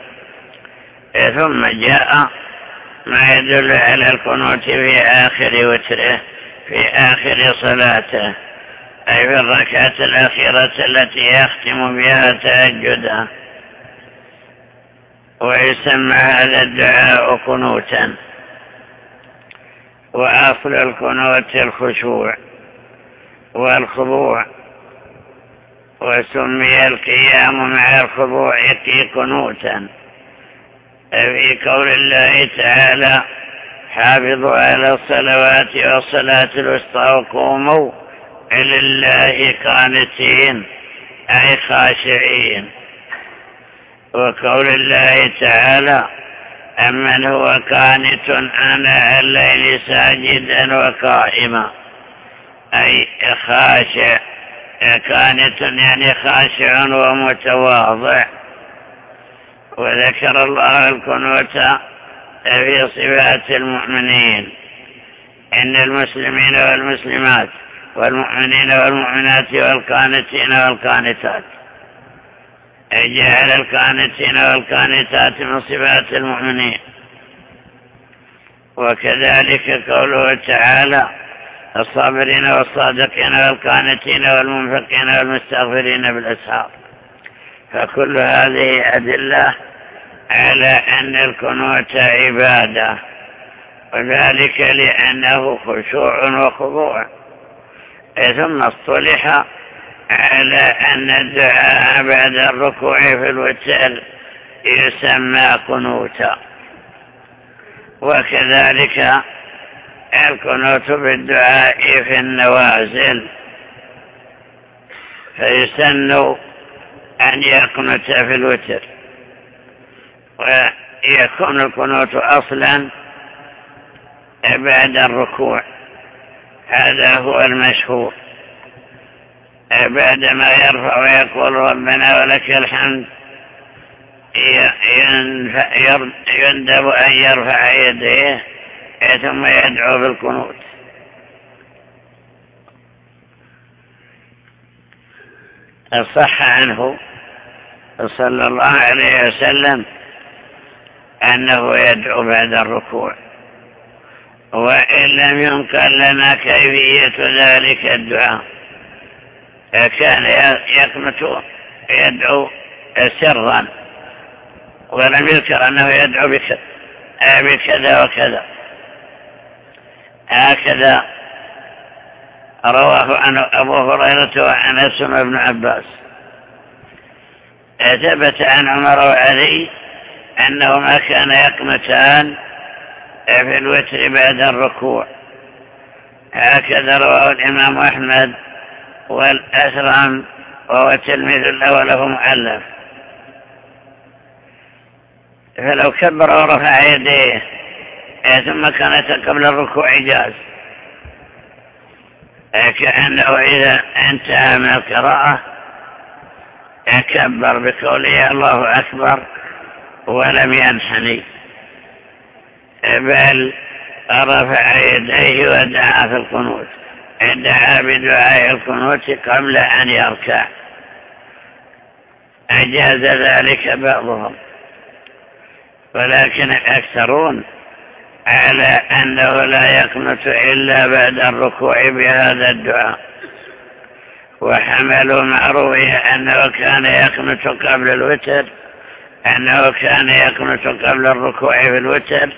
ثم جاء ما يدل على القنوت في آخر وتره في آخر صلاته أي في الركعة الأخيرة التي يختم بها تهجدا. ويسمى هذا الدعاء قنوتا. وأصل القنوت الخشوع والخضوع. وسمي القيام مع الخضوع قنوتا. في قول الله تعالى حافظوا على الصلوات والصلاة الوسطى وقوموا لله قانتين أي خاشعين. وقول الله تعالى أمن هو قانت أنا الليل ساجدا وقائما. أي خاشع كانت يعني خاشع ومتواضع. وذكر الله القنوت في صفات المؤمنين. إن المسلمين والمسلمات والمؤمنين والمؤمنات والقانتين والقانتات. جعل القانتين والقانتات من صفات المؤمنين. وكذلك قوله تعالى الصابرين والصادقين والقانتين والمنفقين والمستغفرين بالأسحار. فكل هذه أدلة على أن القنوت عبادة وذلك لأنه خشوع وخضوع. ثم اصطلح على أن الدعاء بعد الركوع في الوتر يسمى قنوتا وكذلك القنوت بالدعاء في النوازل. فيسن أن يقنت في الوتر. ويكون القنوت أصلا بعد الركوع. هذا هو المشهور. بعدما يرفع ويقول ربنا ولك الحمد. يندب أن يرفع يديه ثم يدعو بالقنوت. صح عنه صلى الله عليه وسلم أنه يدعو بعد الركوع. وإن لم ينقل لنا كيفية ذلك الدعاء. كان يقنط يدعو سرا ولم يذكر أنه يدعو بكذا وكذا. هكذا رواه عن أبو هريرة وعن اسم بن عباس. ثبت عن عمر وعلي أنهما كان يقنتان في الوتر بعد الركوع. هكذا رواه الإمام أحمد والأسرم وهو تلميذ الأول له مؤلف فلو كبر ورفع يديه ثم كانت قبل الركوع جاز. كأنه إذا انتهى من القراءة كبر بقوله الله أكبر ولم ينحني. بل رفع يديه ودعا في القنوت. دعا بدعاء القنوت قبل أن يركع. أجاز ذلك بعضهم. ولكن الأكثرون على أنه لا يقنط إلا بعد الركوع بهذا الدعاء. وحملوا معروية أنه كان يقنط قبل الوتر أنه كان يقنط قبل الركوع في الوتر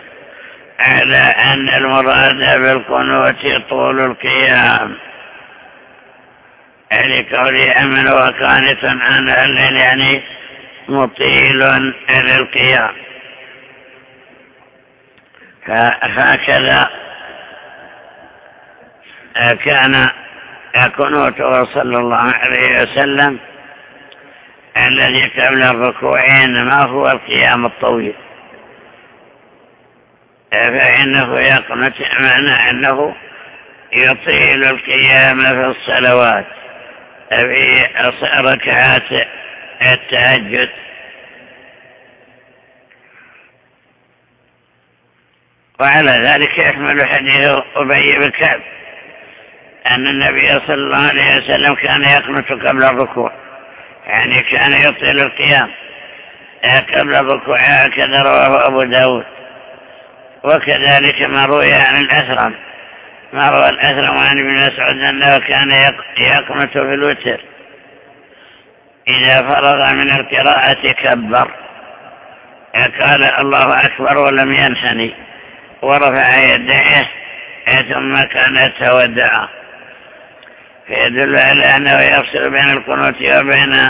على أن المراد بالقنوت طول القيام. لقوله أمن وقانت عن الليل يعني مطيل للقيام فهكذا كان قنوته صلى الله عليه وسلم الذي قبل الركوع إنما هو القيام الطويل. فإنه يقنت معنى أنه يطيل القيام في الصلوات. في ركعات التهجد. وعلى ذلك يحمل حديث أبي بن كعب أن النبي صلى الله عليه وسلم كان يقنط قبل الركوع. يعني كان يطيل القيام. قبل الركوع هكذا رواه أبو داود. وكذلك ما روي عن الأسرم ما روى الأسرم عن ابن مسعود أنه كان يقنط في الوتر. إذا فرغ من القراءة كبر. قال الله أكبر ولم ينحني ورفع يديه ثم كان تودع فيدل على أنه يفصل بين القنوت وبين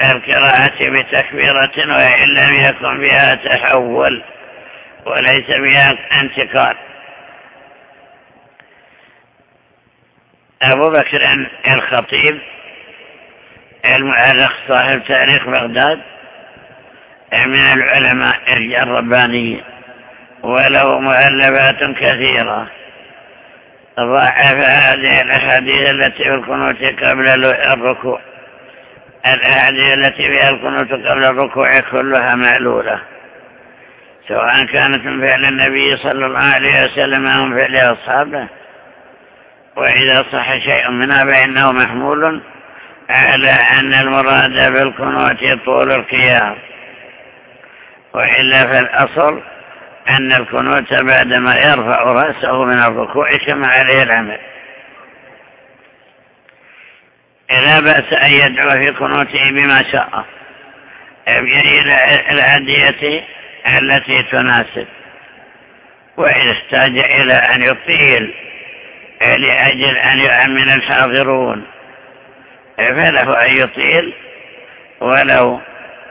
القراءة بتكبيرة وإن لم يكن بها تحول. وليس بها انتقال أبو بكر الخطيب المؤرخ صاحب تاريخ بغداد من العلماء الربانيين وله مؤلفات كثيرة. ضعف هذه الأحاديث التي في القنوت قبل الركوع. الأحاديث التي فيها القنوت قبل الركوع كلها معلولة سواء كانت من فعل النبي صلى الله عليه وسلم أو من فعل أصحابه. وإذا صح شيء منها فإنه محمول على أن المراد بالقنوت طول القيام وإلا في الأصل أن القنوت بعدما يرفع رأسه من الركوع كما عليه العمل. لا بأس أن يدعو في قنوته بما شاء. إلى العدية التي تناسب. وإن احتاج إلى أن يطيل لأجل أن يؤمن الحاضرون. فله أن يطيل ولو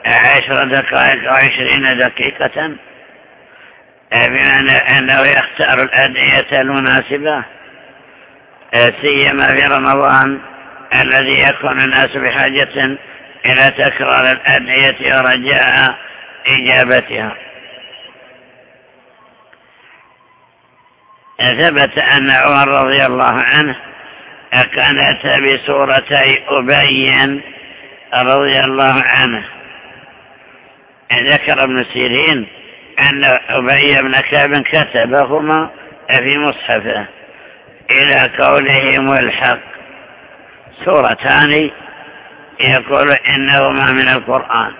عشر دقائق أو عشرين دقيقة بمعنى أنه يختار الأدعية المناسبة سيما في رمضان الذي يكون الناس بحاجة إلى تكرار الأدعية ورجاء إجابتها. ثبت أن عمر رضي الله عنه أتى بسورتي أبين رضي الله عنه. ذكر ابن سيرين أن أبي بن كعب كتبهما في مصحفه إلى قوله ملحق سورتان يقول إنهما من القرآن.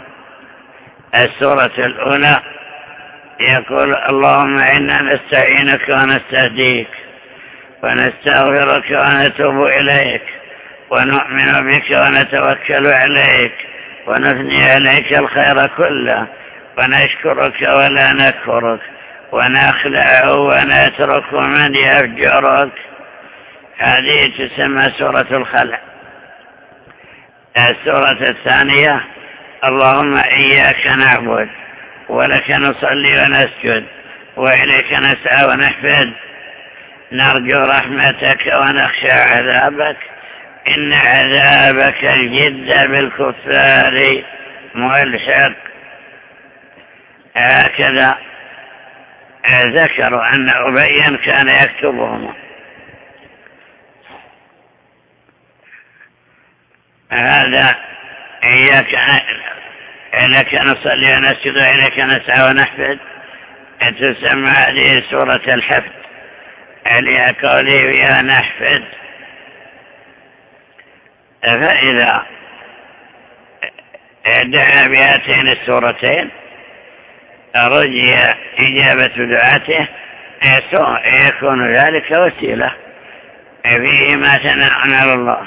السورة الأولى يقول اللهم إنا نستعينك ونستهديك ونستغفرك ونتوب إليك ونؤمن بك ونتوكل عليك ونثني عليك الخير كله ونشكرك ولا نكفرك ونخلع ونترك من يفجرك. هذه تسمى سورة الخلع. السورة الثانية اللهم إياك نعبد. ولك نصلي ونسجد وإليك نسعى ونحفد نرجو رحمتك ونخشى عذابك. إن عذابك الجد بالكفار ملحق. هكذا ذكروا أن أبين كان يكتبهم. هذا إياك إليك نصلي ونسجد وإليك نسعى ونحفد تسمى هذه سورة الحفد عليها قولي فيها نحفد فإذا دعا بهاتين السورتين رجي إجابة دعاته يكون ذلك وسيلة. فيه ما على الله.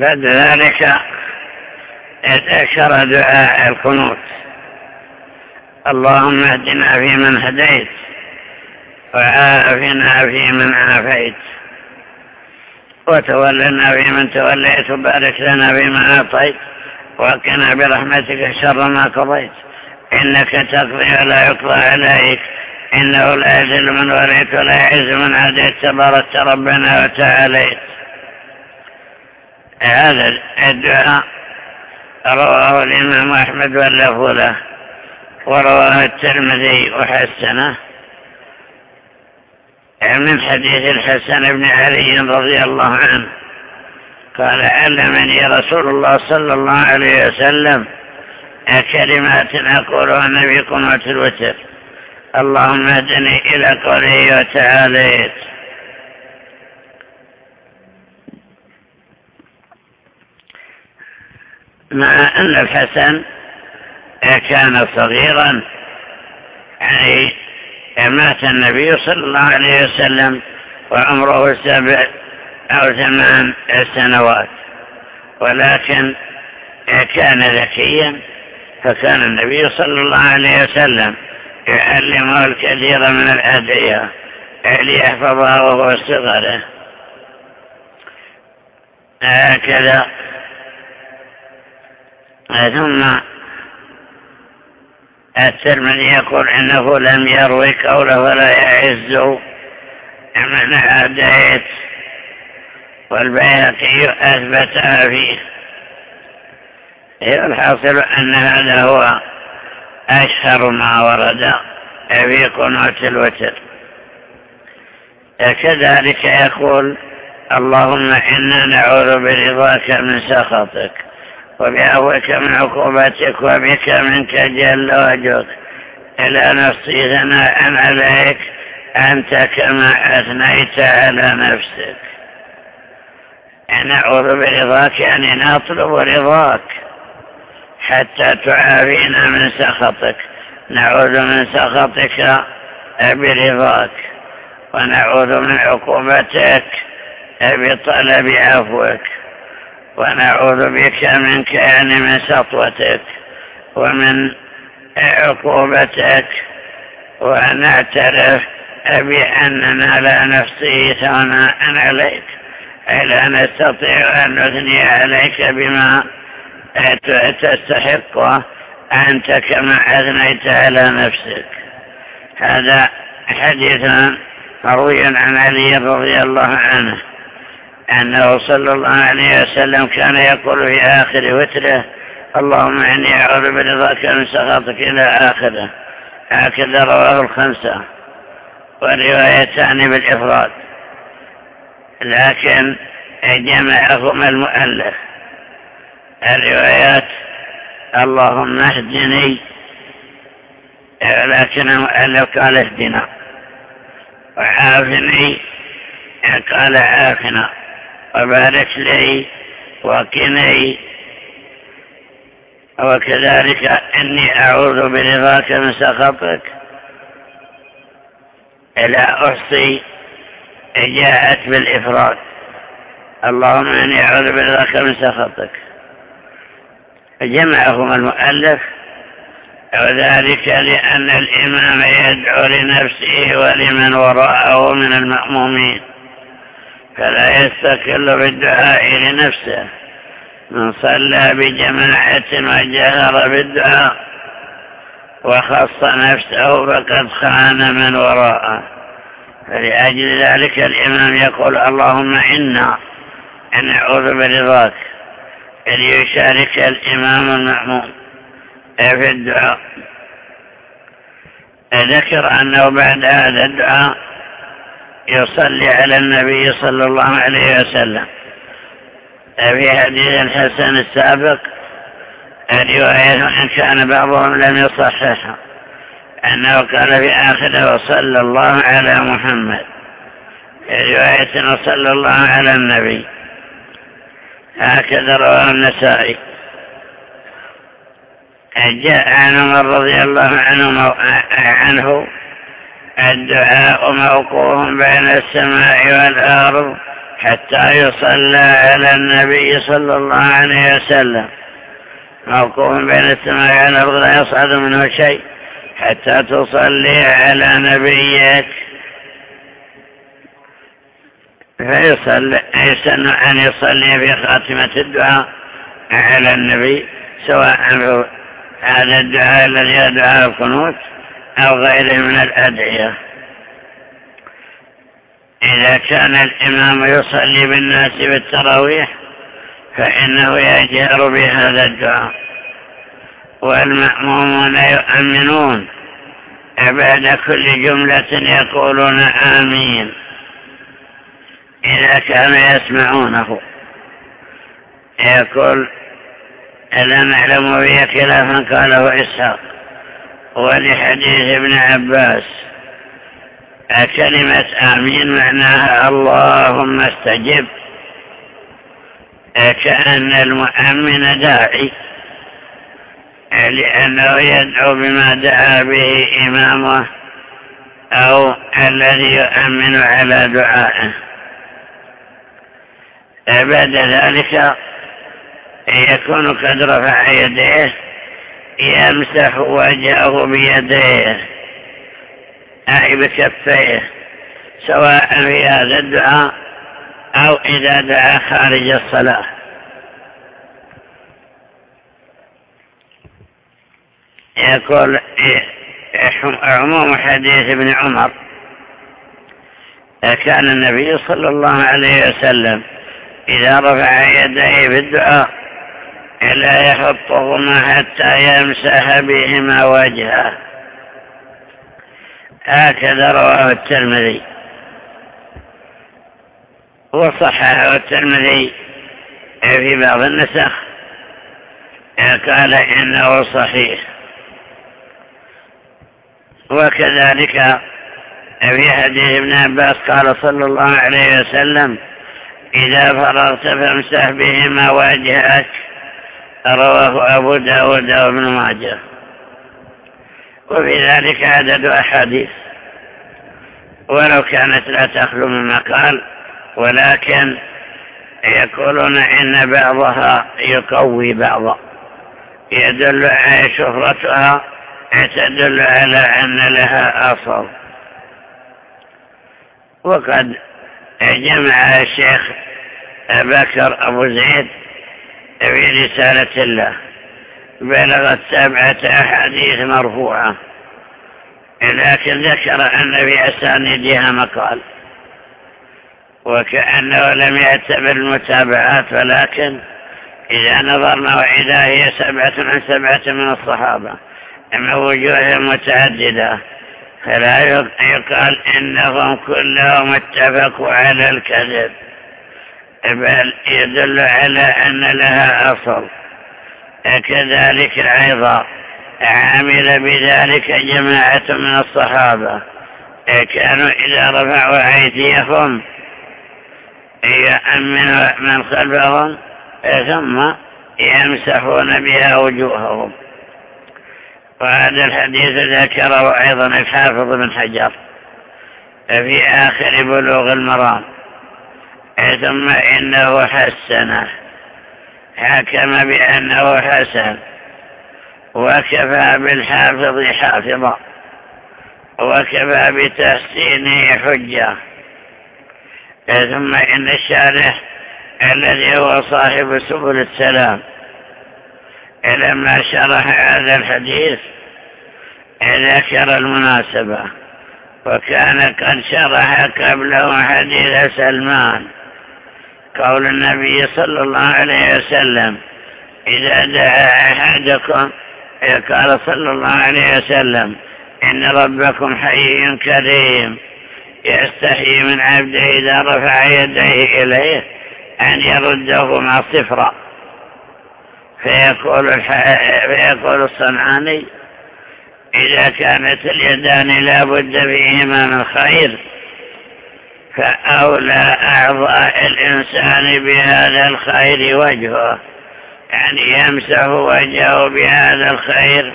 بعد ذلك ذكر دعاء القنوت. اللهم اهدنا فيمن هديت وعافنا فيمن عافيت وتولنا فيمن توليت وبارك لنا فيما أعطيت وقنا برحمتك شر ما قضيت. إنك تقضي ولا يقضى عليك. إنه لا يذل من وليت ولا يعز من عاديت. تباركت ربنا وتعاليت. هذا الدعاء رواه الإمام أحمد واللفظ له ورواه الترمذي وحسنه. من حديث الحسن بن علي رضي الله عنه قال علمني رسول الله صلى الله عليه وسلم كلمات أقولها قنوة الوتر. اللهم اهدني إلى قوله وتعاليت. مع أن الحسن كان صغيرا يعني مات النبي صلى الله عليه وسلم وعمره سبع أو ثمان سنوات. ولكن كان ذكيا فكان النبي صلى الله عليه وسلم يعلمه الكثير من الأدعية ليحفظها وهو صغره هكذا ثم الترمذي يقول إنه لم يروي قوله ولا يعز من عاديت والبيهقي اثبتها فيه. الحاصل أن هذا هو أشهر ما ورد في قنوت الوتر. كذلك يقول اللهم إنا نعوذ برضاك من سخطك. وبعفوك من عقوبتك وبك منك جل وجهك إلى نفسي ثناء عليك. أنت كما أثنيت على نفسك. نعوذ برضاك يعني نطلب رضاك. حتى تعافينا من سخطك. نعوذ من سخطك برضاك. ونعوذ من عقوبتك بطلب عفوك. ونعوذ بك منك يعني من سطوتك ومن عقوبتك ونعترف بأننا لا نفسي ثناء عليك أي لا نستطيع أن نثني عليك بما تستحق أنت كما أثنيت على نفسك. هذا حديث مروي عن علي رضي الله عنه. أنه صلى الله عليه وسلم كان يقول في آخر وتره اللهم إني أعوذ برضاك من سخطك إلى آخره. هكذا رواه الخمسة وروايتان بالإفراد. لكن جمعهما المؤلف. الروايات اللهم اهدني لكن المؤلف قال اهدنا. وعافني قال عافنا. وبارك لي وكني وكذلك إني أعوذ برضاك من سخطك. لا أحصي جاءت بالإفراد. اللهم إني أعوذ برضاك من سخطك. جمعهم المؤلف وذلك لأن الإمام يدعو لنفسه ولمن وراءه من المأمومين. فلا يستقل بالدعاء لنفسه. من صلى بجماعة وجهر بالدعاء وخص نفسه فقد خان من وراءه. فلأجل ذلك الإمام يقول اللهم إنا نعوذ برضاك ليشارك الإمام المأموم. في الدعاء. ذكر أنه بعد هذا الدعاء يصلي على النبي صلى الله عليه وسلم. في حديث الحسن السابق الرواية إن كان بعضهم لم يصححها أنه قال في آخره وصلى الله على محمد. رواية وصلى الله على النبي. هكذا رواه النسائي. جاء عن عمر رضي الله عنه, عنه الدعاء موقوف بين السماء والأرض حتى يصلى على النبي صلى الله عليه وسلم. موقوف بين السماء والأرض لا يصعد منه شيء حتى تصلي على نبيك. فيصلي يسن أن يصلي في خاتمة الدعاء على النبي سواء هذا الدعاء الذي يدعى القنوت أو غيره من الأدعية. إذا كان الإمام يصلي بالناس بالتراويح فإنه يجهر بهذا الدعاء. والمأمومون يؤمنون بعد كل جملة يقولون آمين. إذا كانوا يسمعونه. يقول ألا نعلم به خلافا؟ قاله إسحاق. ولحديث ابن عباس. كلمة آمين معناها اللهم استجب. كأن المؤمن داعي لأنه يدعو بما دعا به إمامه أو الذي يؤمن على دعائه. بعد ذلك يكون قد رفع يديه يمسح وجهه بيديه. أي بكفيه سواء في هذا الدعاء أو إذا دعا خارج الصلاة. يقول عموم حديث ابن عمر كان النبي صلى الله عليه وسلم إذا رفع يديه بالدعاء لا يحطهما حتى يمسح بهما وجهه. هكذا رواه الترمذي. وصححه الترمذي في بعض النسخ. قال إنه صحيح. وكذلك في حديث ابن عباس قال صلى الله عليه وسلم إذا فرغت فامسح بهما وجهك رواه أبو داود وابن ماجه. وفي ذلك عدد أحاديث. ولو كانت لا تخلو مما قال ولكن يقولون إن بعضها يقوي بعضا يدل على شهرتها تدل على أن لها أصل. وقد جمع الشيخ بكر أبو زيد في رسالة الله. بلغت سبعة أحاديث مرفوعة. لكن ذكر أن في أسانيدها مقال. وكأنه لم يعتبر المتابعات ولكن إذا نظرنا وإذا هي سبعة عن سبعة من الصحابة من وجوه متعددة. فلا يقال إنهم كلهم اتفقوا على الكذب. بل يدل على أن لها أصل. كذلك أيضا عامل بذلك جماعة من الصحابة. كانوا إذا رفعوا أيديهم يأمن من خلفهم ثم يمسحون بها وجوههم. وهذا الحديث ذكره أيضا الحافظ بن حجر في آخر بلوغ المرام. ثم إنه حسنه حكم بأنه حسن. وكفى بالحافظ حافظا. وكفى بتحسينه حجة. ثم إن الشارح الذي هو صاحب سبل السلام. لما شرح هذا الحديث ذكر المناسبة. وكان قد شرح قبله حديث سلمان. قول النبي صلى الله عليه وسلم إذا دعا أحدكم قال صلى الله عليه وسلم إن ربكم حي كريم يستحي من عبده إذا رفع يديه إليه أن يردهما صفرا فيقول, فيقول الصنعاني إذا كانت اليدان لا بد فيهما من خير فأولى أعضاء الإنسان بهذا الخير وجهه. يعني يمسح وجهه بهذا الخير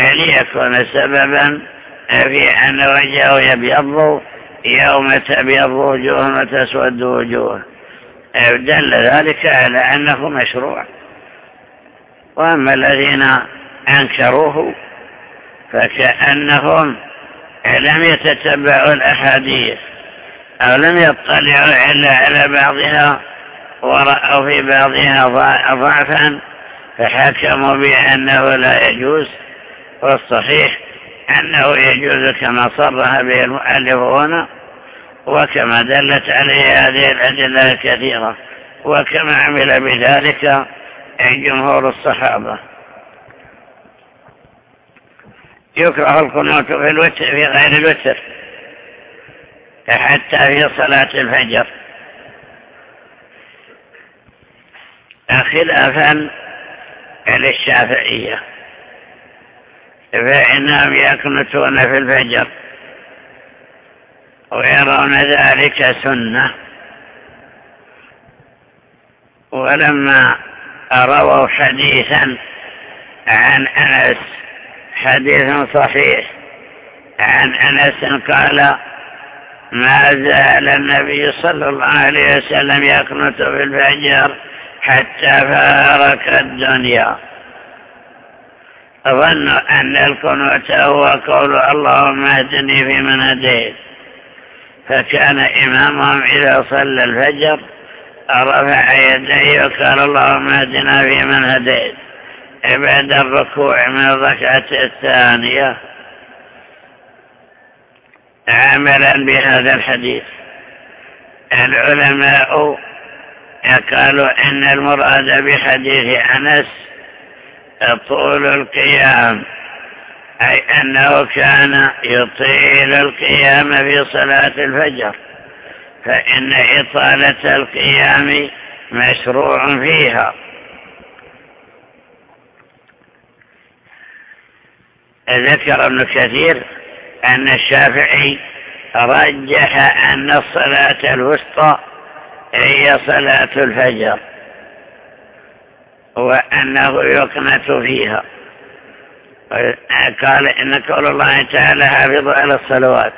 ليكون سببا في أن وجهه يبيض يوم تبيض وجوه وتسود وجوه. دل ذلك على أنه مشروع. وأما الذين أنكروه فكأنهم لم يتتبعوا الأحاديث. أو لم يطلعوا إلا على بعضها ورأوا في بعضها ضعفا فحكموا بأنه لا يجوز والصحيح أنه يجوز كما صرح به المؤلف هنا وكما دلت عليه هذه الأدلة الكثيرة وكما عمل بذلك جمهور الصحابة. يكره القنوت في الوتر في غير الوتر. حتى في صلاة الفجر. خلافا للشافعية. فإنهم يكنتون في الفجر ويرون ذلك سنة. ولما رووا حديثا عن أنس حديث صحيح عن أنس قال ما زال النبي صلى الله عليه وسلم يقنط بالفجر حتى فارق الدنيا. أظن أن القنوت هو قول اللهم اهدني في هديت. فكان إمامهم إذا صلى الفجر رفع يديه وقال اللهم اهدنا في من هديت. بعد الركوع من الركعة الثانية. عملا بهذا الحديث. العلماء قالوا إن المراد بحديث أنس طول القيام أي أنه كان يطيل القيام في صلاة الفجر فإن إطالة القيام مشروع فيها. ذكر ابن كثير أن الشافعي رجح أن الصلاة الوسطى هي صلاة الفجر وأنه يقنت فيها. قال إن قول الله تعالى حافظوا على الصلوات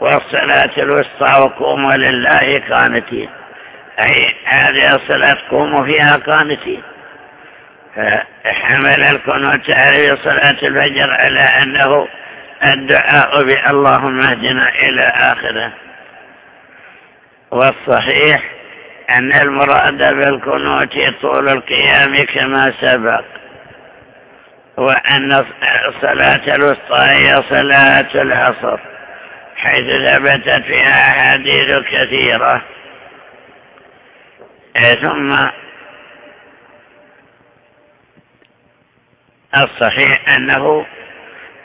والصلاة الوسطى وقوموا لله قانتين. أي هذه الصلاة قوموا فيها قانتين. فحمل القنوت على صلاة الفجر على أنه الدعاء باللهم اهدنا إلى آخره. والصحيح أن المراد بالقنوت طول القيام كما سبق وأن صلاة الوسطى هي صلاة العصر حيث ثبتت فيها أحاديث كثيرة. ثم الصحيح أنه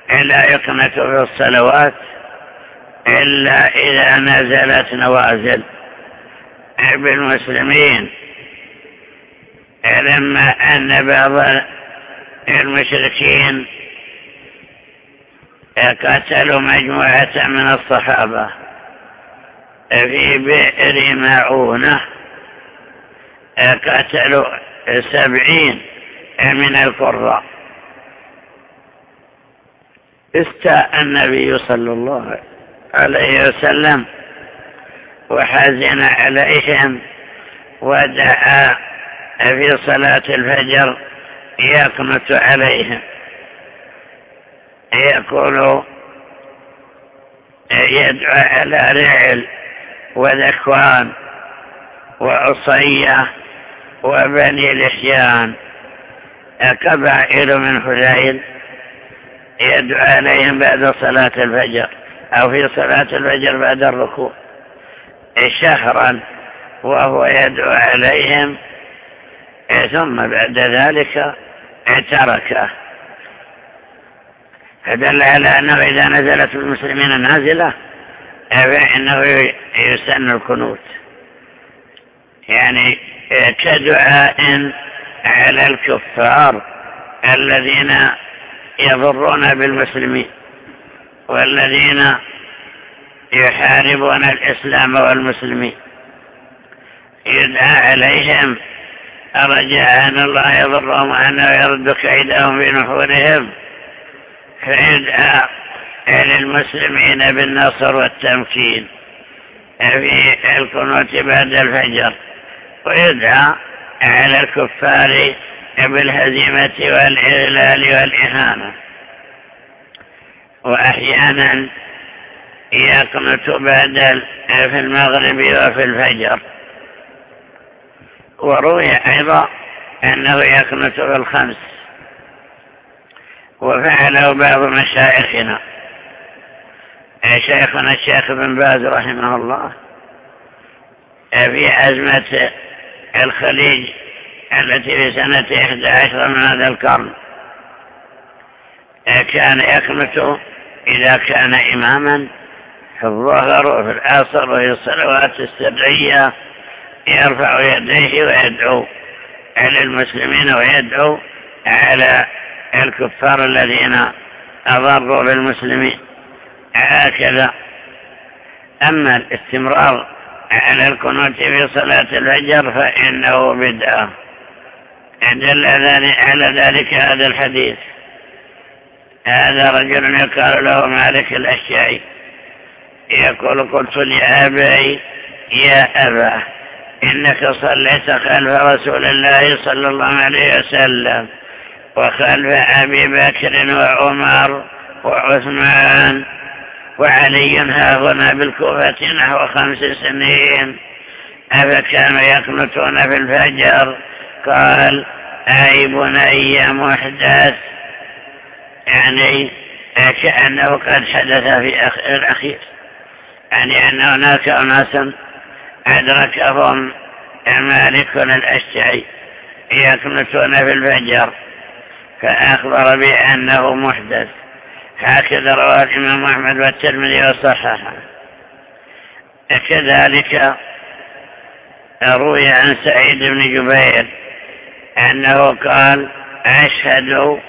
لا يقنت في الصلوات إلا إذا نزلت نوازل. بالمسلمين لما أن بعض المشركين قتلوا مجموعة من الصحابة في بئر معونة قتلوا سبعين من القراء. استاء النبي صلى الله عليه وسلم وحزن عليهم ودعا في صلاة الفجر يقنط عليهم. يقول يدعو على رعل وذكوان وعصية وبني لحيان. قبائل من حذيل؟ يدعو عليهم بعد صلاة الفجر أو في صلاة الفجر بعد الركوع شهرا وهو يدعو عليهم ثم بعد ذلك تركه. فدل على أنه إذا نزلت المسلمين نازلة فإنه يسن الكنوت. يعني كدعاء على الكفار الذين يضرون بالمسلمين والذين يحاربون الإسلام والمسلمين. يدعى عليهم رجاء أن الله يضرهم وأنه يرد كيدهم في نحورهم فيدعى للمسلمين بالنصر والتمكين في القنوت بعد الفجر. ويدعى على الكفار بالهزيمة والإذلال والإهانة. وأحيانا يقنط بعد في المغرب وفي الفجر. وروي أيضا أنه يقنط في الخمس وفعله بعض مشايخنا. شيخنا الشيخ بن باز رحمه الله في أزمة الخليج التي في سنة 11 من هذا القرن. كان يقنط إذا كان إماما في الظهر وفي العصر وفي الصلوات السرية يرفع يديه ويدعو على المسلمين ويدعو على الكفار الذين أضروا بالمسلمين. هكذا. أما الاستمرار على القنوت في صلاة الفجر فإنه بدعة. دل على ذلك هذا الحديث. هذا رجل يقال له مالك الأشياء. يقول قلت لأبي يا أبا إنك صليت خلف رسول الله صلى الله عليه وسلم وخلف أبي بكر وعمر وعثمان وعلي ها هنا بالكوفة نحو خمس سنين. أفكانوا يقنطون في الفجر. قال أي بني محدث؟ يعني كأنه قد حدث في الأخير؟ يعني أن هناك أناسا أدركهم مالك الأشعي يقنطون في الفجر فأخبر بأنه محدث. هكذا رواه الإمام أحمد والترمذي وصححه. كذلك روي عن سعيد بن جبير أنه قال أشهد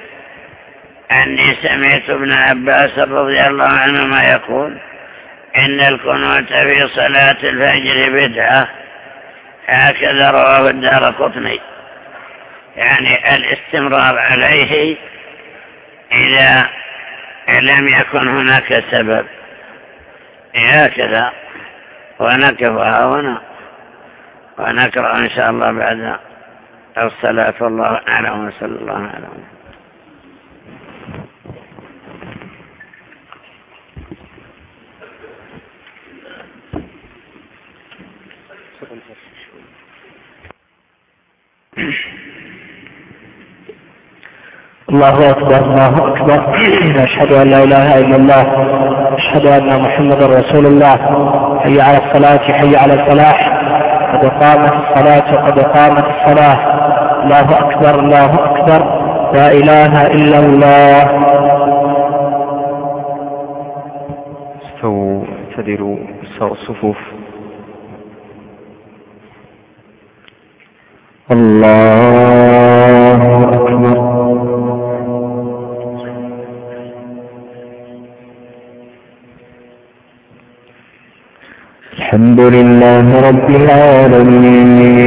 أني سمعت ابن عباس رضي الله عنهما يقول إن القنوت في صلاة الفجر بدعة. هكذا رواه الدار قطني. يعني الاستمرار عليه إذا لم يكن هناك سبب. هكذا. ونكفها هنا. ونقرأ إن شاء الله بعد الصلاة والله أعلم وصلى الله عليه وسلم الله أكبر الله أكبر. أشهد أن لا إله إلا الله أشهد أن محمد رسول الله. حي على الصلاة حي على الفلاح. قد قامت الصلاة قد قامت الصلاة. الله أكبر الله أكبر. لا إله إلا الله. استووا اعتدلوا الصفوف الله أكبر. الحمد لله رب العالمين.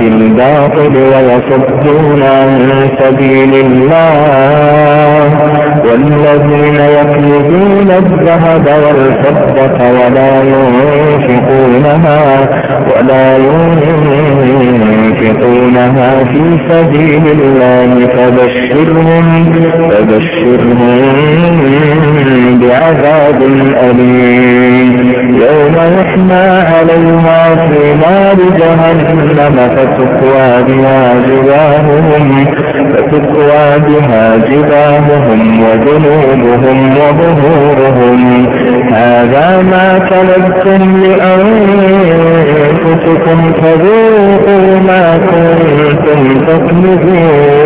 بالباطل ويصدون عن سبيل الله والذين يكنزون الذهب والفضة ولا ينفقونها ولا ينفقونها في سبيل الله فبشرهم فبشرهم بعذاب أليم. يوم يحمى عليها في نار جهنم فتكوى بها جباههم فتكوى بها جباههم وجنوبهم وظهورهم. هذا ما كلبتم لأنفسكم فذوقوا ما كنتم تكنزون.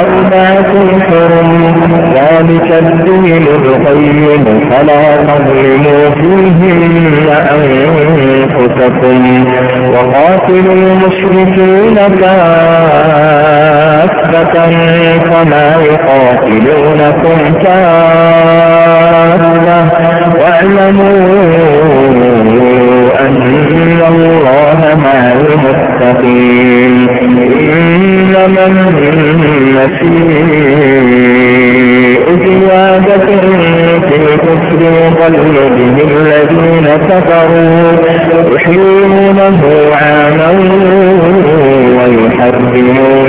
أربعة حرم. ذلك الدين القيم فلا تظلموا فيهن أنفسكم. وقاتلوا المشركين كافة كما يقاتلونكم كافة. واعلموا أن الله مع المتقين. إنما يشيء زيادة في الكفر يضل به الذين كفروا يحيونه عاما ويحرمون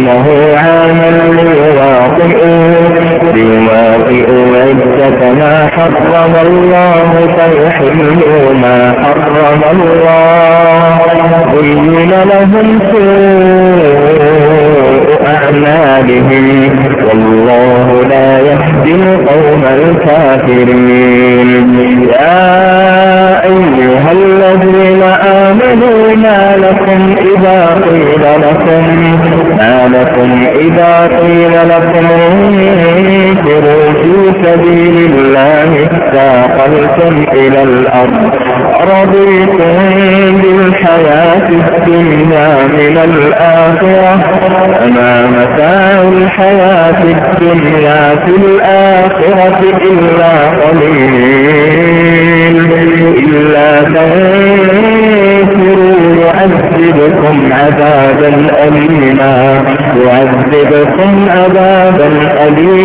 الدنيا في الآخرة إلا قليل. إلا تنفروا يعذبكم عذابا أليما. يعذبكم عذابا أليما.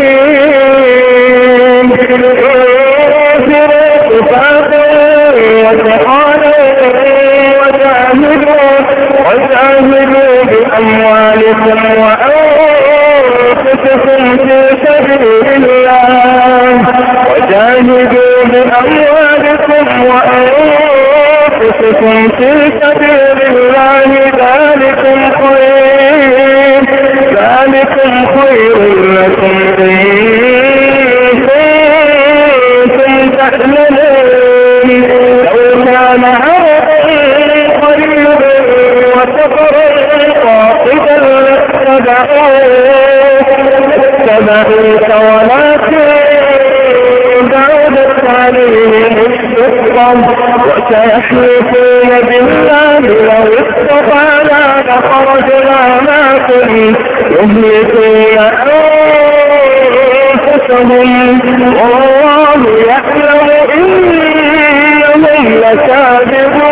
أنفسهم والله يعلم إنهم لكاذبون.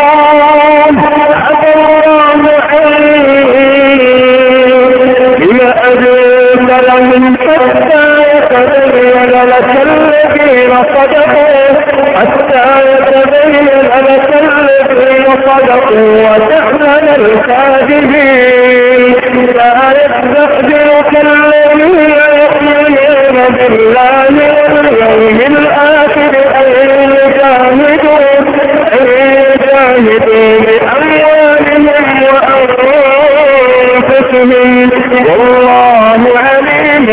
عفى الله لما أذنت لهم حتى يتبين لك الذين صدقوا حتى يتبين لك الذين صدقوا وتعلم الكاذبين. لا يستخدمك الذين يؤمنون بالله واليوم الآخر أن يجاهدوا أن يجاهدوا بأموالهم وأنفسهم. والله عليم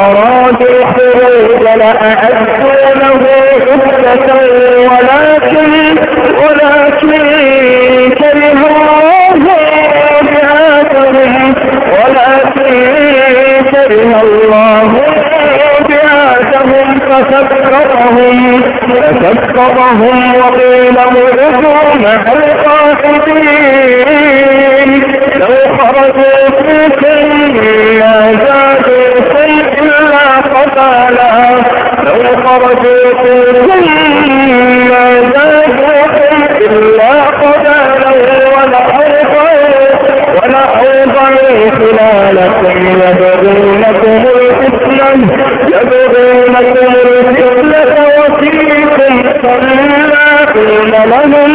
أرادوا الخروج لأعدوا له عدة ولكن ولكن كره الله بعاثهم ولكن كره الله بعاثهم فسكتهم فسكتهم وقيل مرجوا مع القاعدين لو خرجوا فيكم ما زادوكم إلا قتالا لو خرجوا فيكم ما زادوكم إلا قتالا ولأوضعوا ولأوضعوا خلالكم يبغونكم الفتنة يبغونكم الفتنة وفيكم سماعون لهم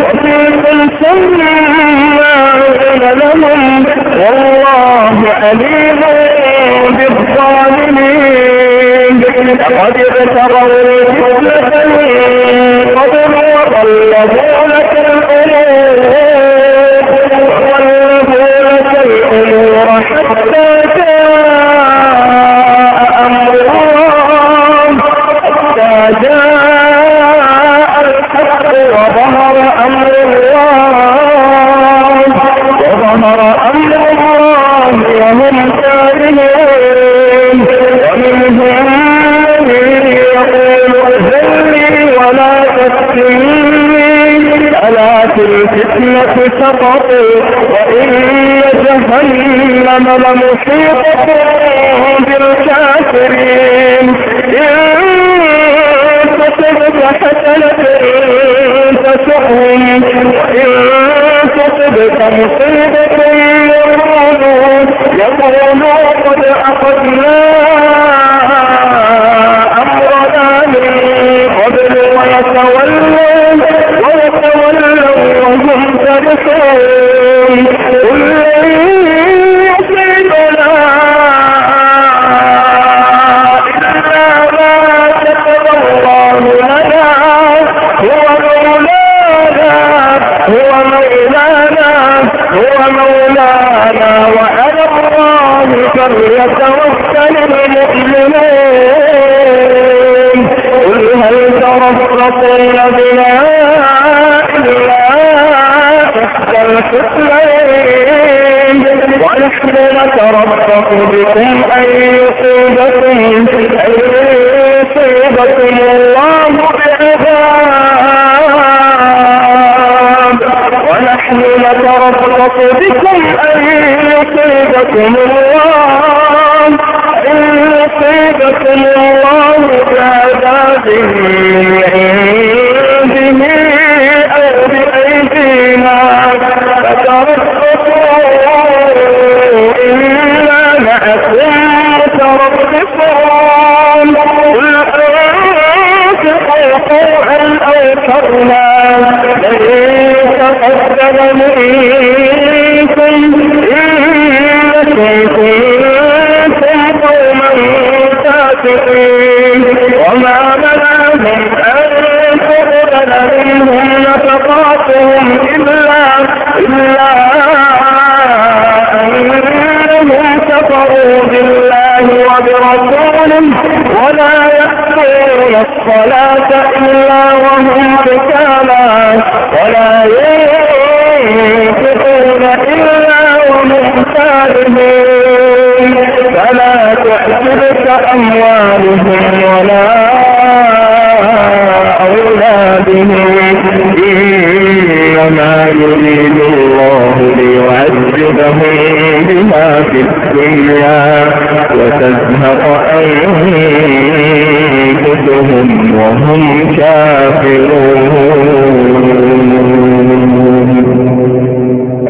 وفيكم سماعون لهم والله عليم بالظالمين لقد ابتغوا الفتنة من قبل وقلبوا لك الأمور لك الأمور حتى جاء جهنم لمحيطة فليتوكل المؤمنون قل هل تربصون بنا إلا إحدى الحسنين ونحن نتربص بكم أن يصيبكم أن يصيبكم الله بعذاب نتربص بكم أن يصيبكم الله أن يصيبكم الله بعذاب من عنده أو بأيدينا فتربصوا إنا معكم متربصون قل أنفقوا طوعا أو كرها لن تقبل منكم إنكم كنتم قوما فاسقين وما منعهم أن تقبل منهم نفقاتهم إلا إلا أنهم كفروا بالله وبرسوله ولا الصلاة إلا وهم بكالا ولا ينفقون إلا وهم كارهون فلا تعجبك أموالهم ولا أولادهم. إنما يريد الله ليعذبهم بها في الدنيا وتزهق أنفسهم. وهم كافرون.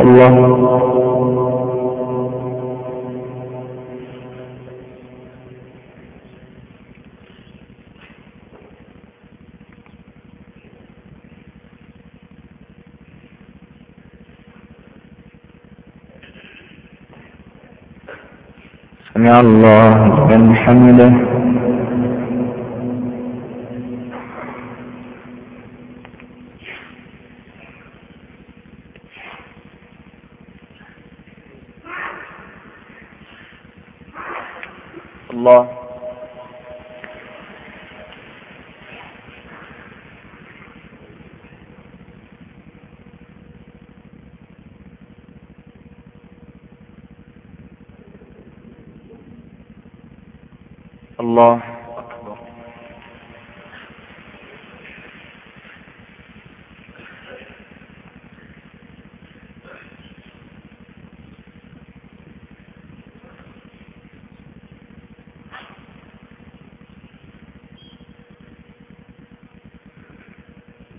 الله. سمع الله لمن حمده الله الله أكبر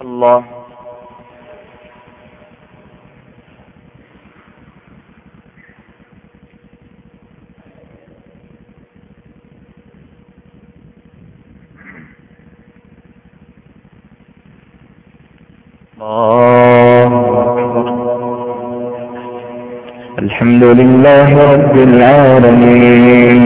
الله الحمد لله رب العالمين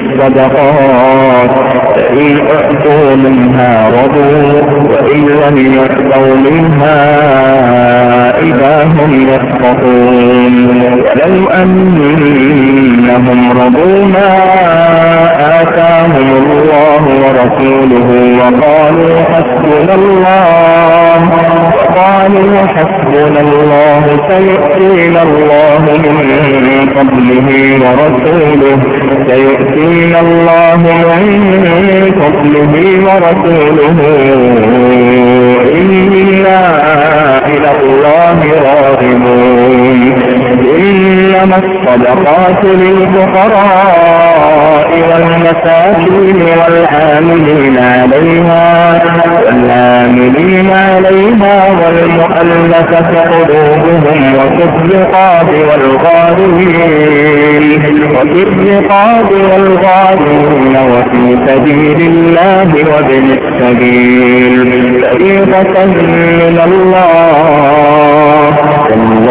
الصدقات فإن أعطوا منها رضوا وإن لم يعطوا منها إذا هم يسقطون ولو أنهم رضوا ما آتاهم الله ورسوله وقالوا حسبنا الله وقالوا حسبنا الله سيؤتينا الله من فضله ورسوله سيؤتينا الله من فضله ورسوله إنا إلى الله راغبون إنما الصدقات للفقراء والمساكين والعاملين عليها والعاملين عليها والمؤلفة قلوبهم وفي الرقاب والغارمين وفي الرقاب والغارمين وفي سبيل الله وابن السبيل. فريضة من الله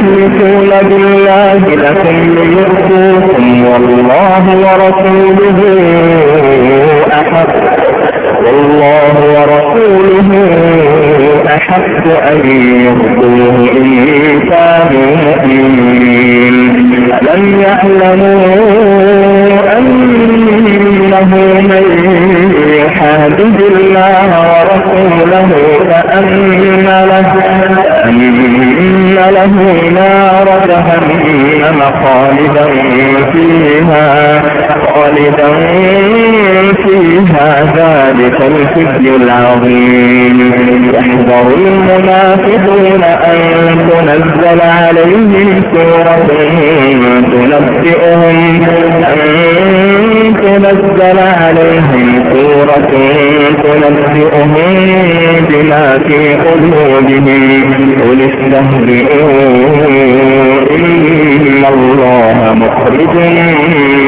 يحلفون بالله لكم ليؤتوكم والله ورسوله أحق. والله ورسوله أحق أن يرضوه إن كانوا مؤمنين. ألم يعلموا أنه من يحادد الله ورسوله فأن له أن له نار جهنم خالدا فيها خالدا فيها ذلك الخزي العظيم. يحذر المنافقون أن تنزل عليهم سورة تنبئهم أن تنزل عليهم سورة تنبئهم بما في قلوبهم. قل استهزئوا إن الله مخرج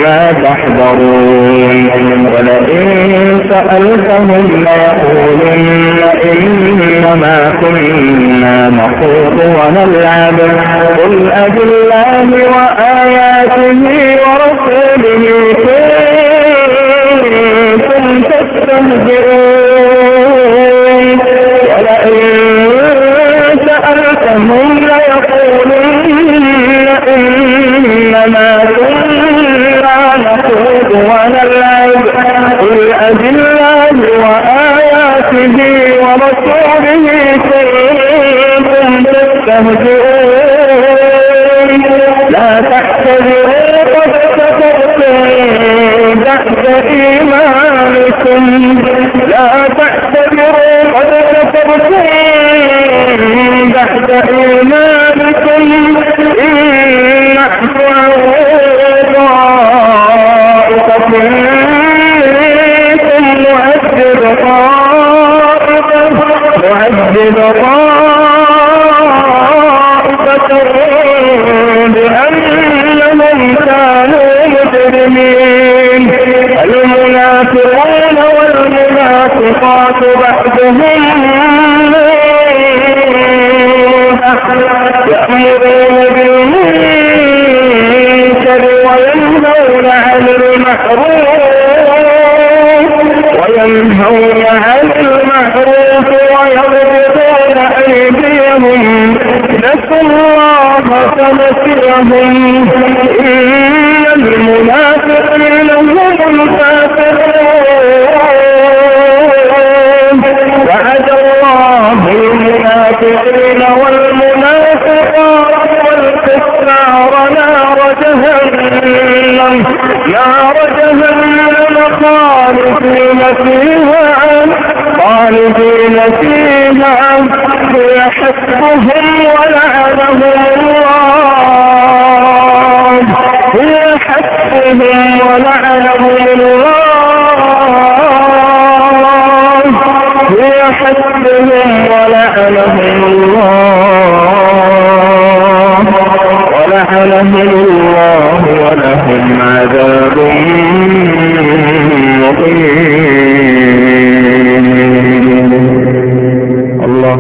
ما تحذرون ولئن سألتهم ليقولن إنما كنا نخوض ونلعب قل أب الله وآياته ورسوله كنتم تستهزئون ما كنا نخوض ونلعب. قل أبالله وآياته ورسوله كنتم تستهزئون. لا تحتذروا قد كفرتم بعد إيمانكم. لا تحتذروا قد كفرتم بعد إيمانكم. بعضهم يأمرون بالمنكر وينهون عن المعروف وينهون عن المعروف ويغضبون أيديهم نسوا الله فنسيهم إن المنافقين هم الفاسقون. المنافقين والمنافقات والكفار نار جهنم. نار جهنم خالدين فيها خالدين فيها. هي حسبهم ولعنهم الله. هي حسبهم ولعنهم الله. هي حسبهم ولعنهم الله ولهم عذاب مقيم. الله.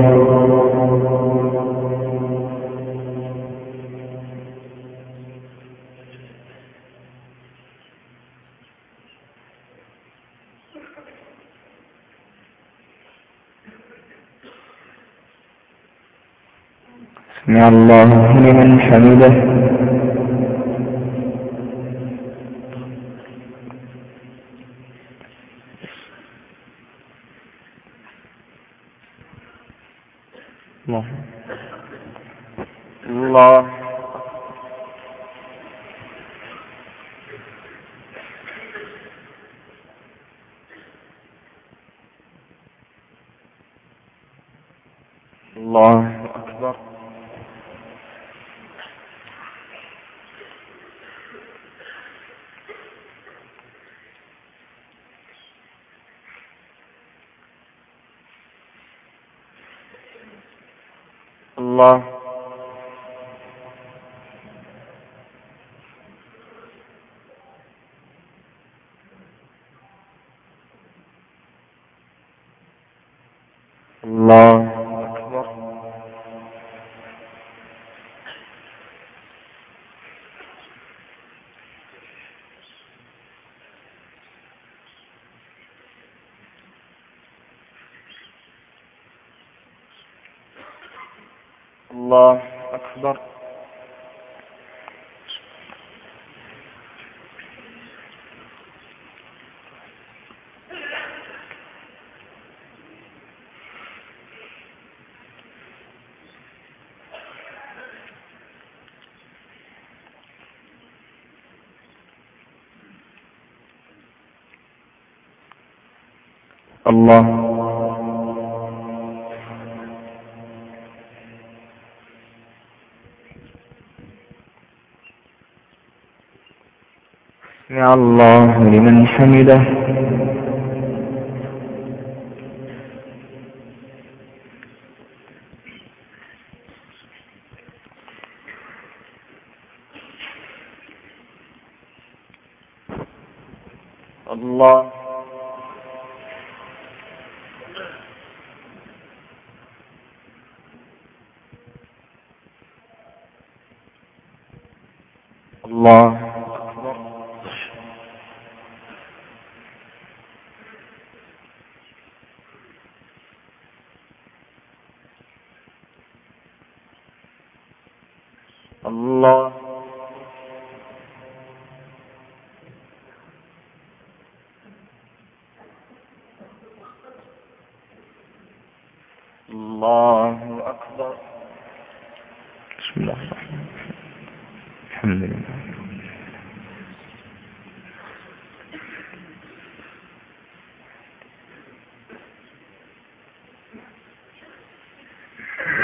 سمع الله لمن حمده. الله الله الله أكبر الله الله أكبر الله أكبر الله. سمع الله لمن حمده. الله. الله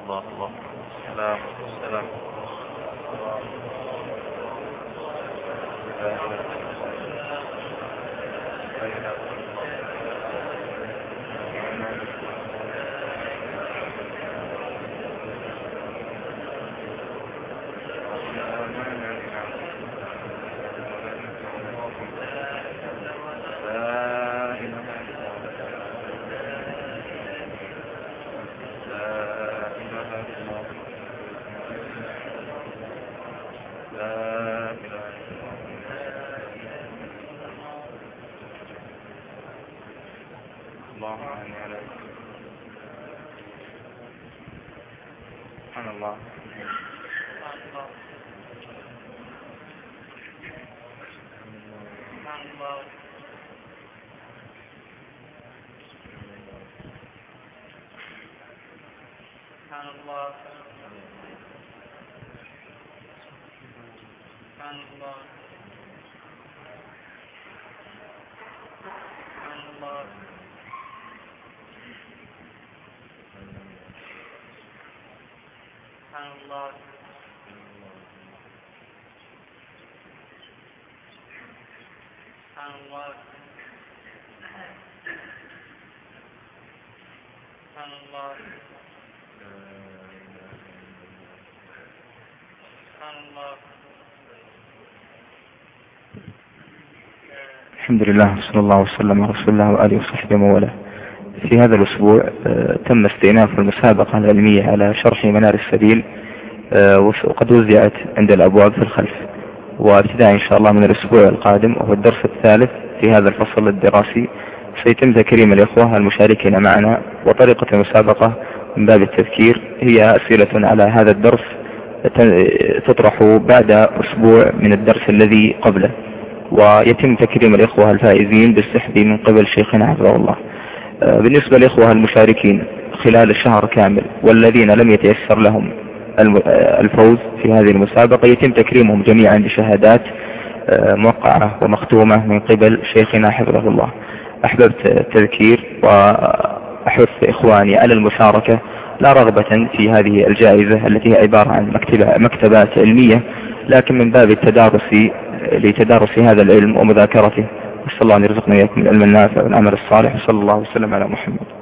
الله الحمد لله صلى الله وسلم على رسول الله وآله وصحبه وموالاه في هذا الأسبوع آه، تم استئناف المسابقة العلمية على شرح منار السبيل آه، وقد وزعت عند الأبواب في الخلف. وابتداء إن شاء الله من الأسبوع القادم وهو الدرس الثالث في هذا الفصل الدراسي. سيتم تكريم الإخوة المشاركين معنا وطريقة المسابقة من باب التذكير هي أسئلة على هذا الدرس تطرح بعد أسبوع من الدرس الذي قبله. ويتم تكريم الإخوة الفائزين بالسحب من قبل شيخنا حفظه الله. بالنسبة للإخوة المشاركين خلال الشهر كامل والذين لم يتيسر لهم الفوز في هذه المسابقة يتم تكريمهم جميعا بشهادات آه، موقعة ومختومة من قبل شيخنا حفظه الله. أحببت التذكير وأحث إخواني على المشاركة لا رغبة في هذه الجائزة التي هي عبارة عن مكتبات علمية لكن من باب التدارس لتدارس هذا العلم ومذاكرته. نسأل الله أن يرزقنا إياكم العلم النافع والعمل الصالح وصلى الله وسلم على محمد.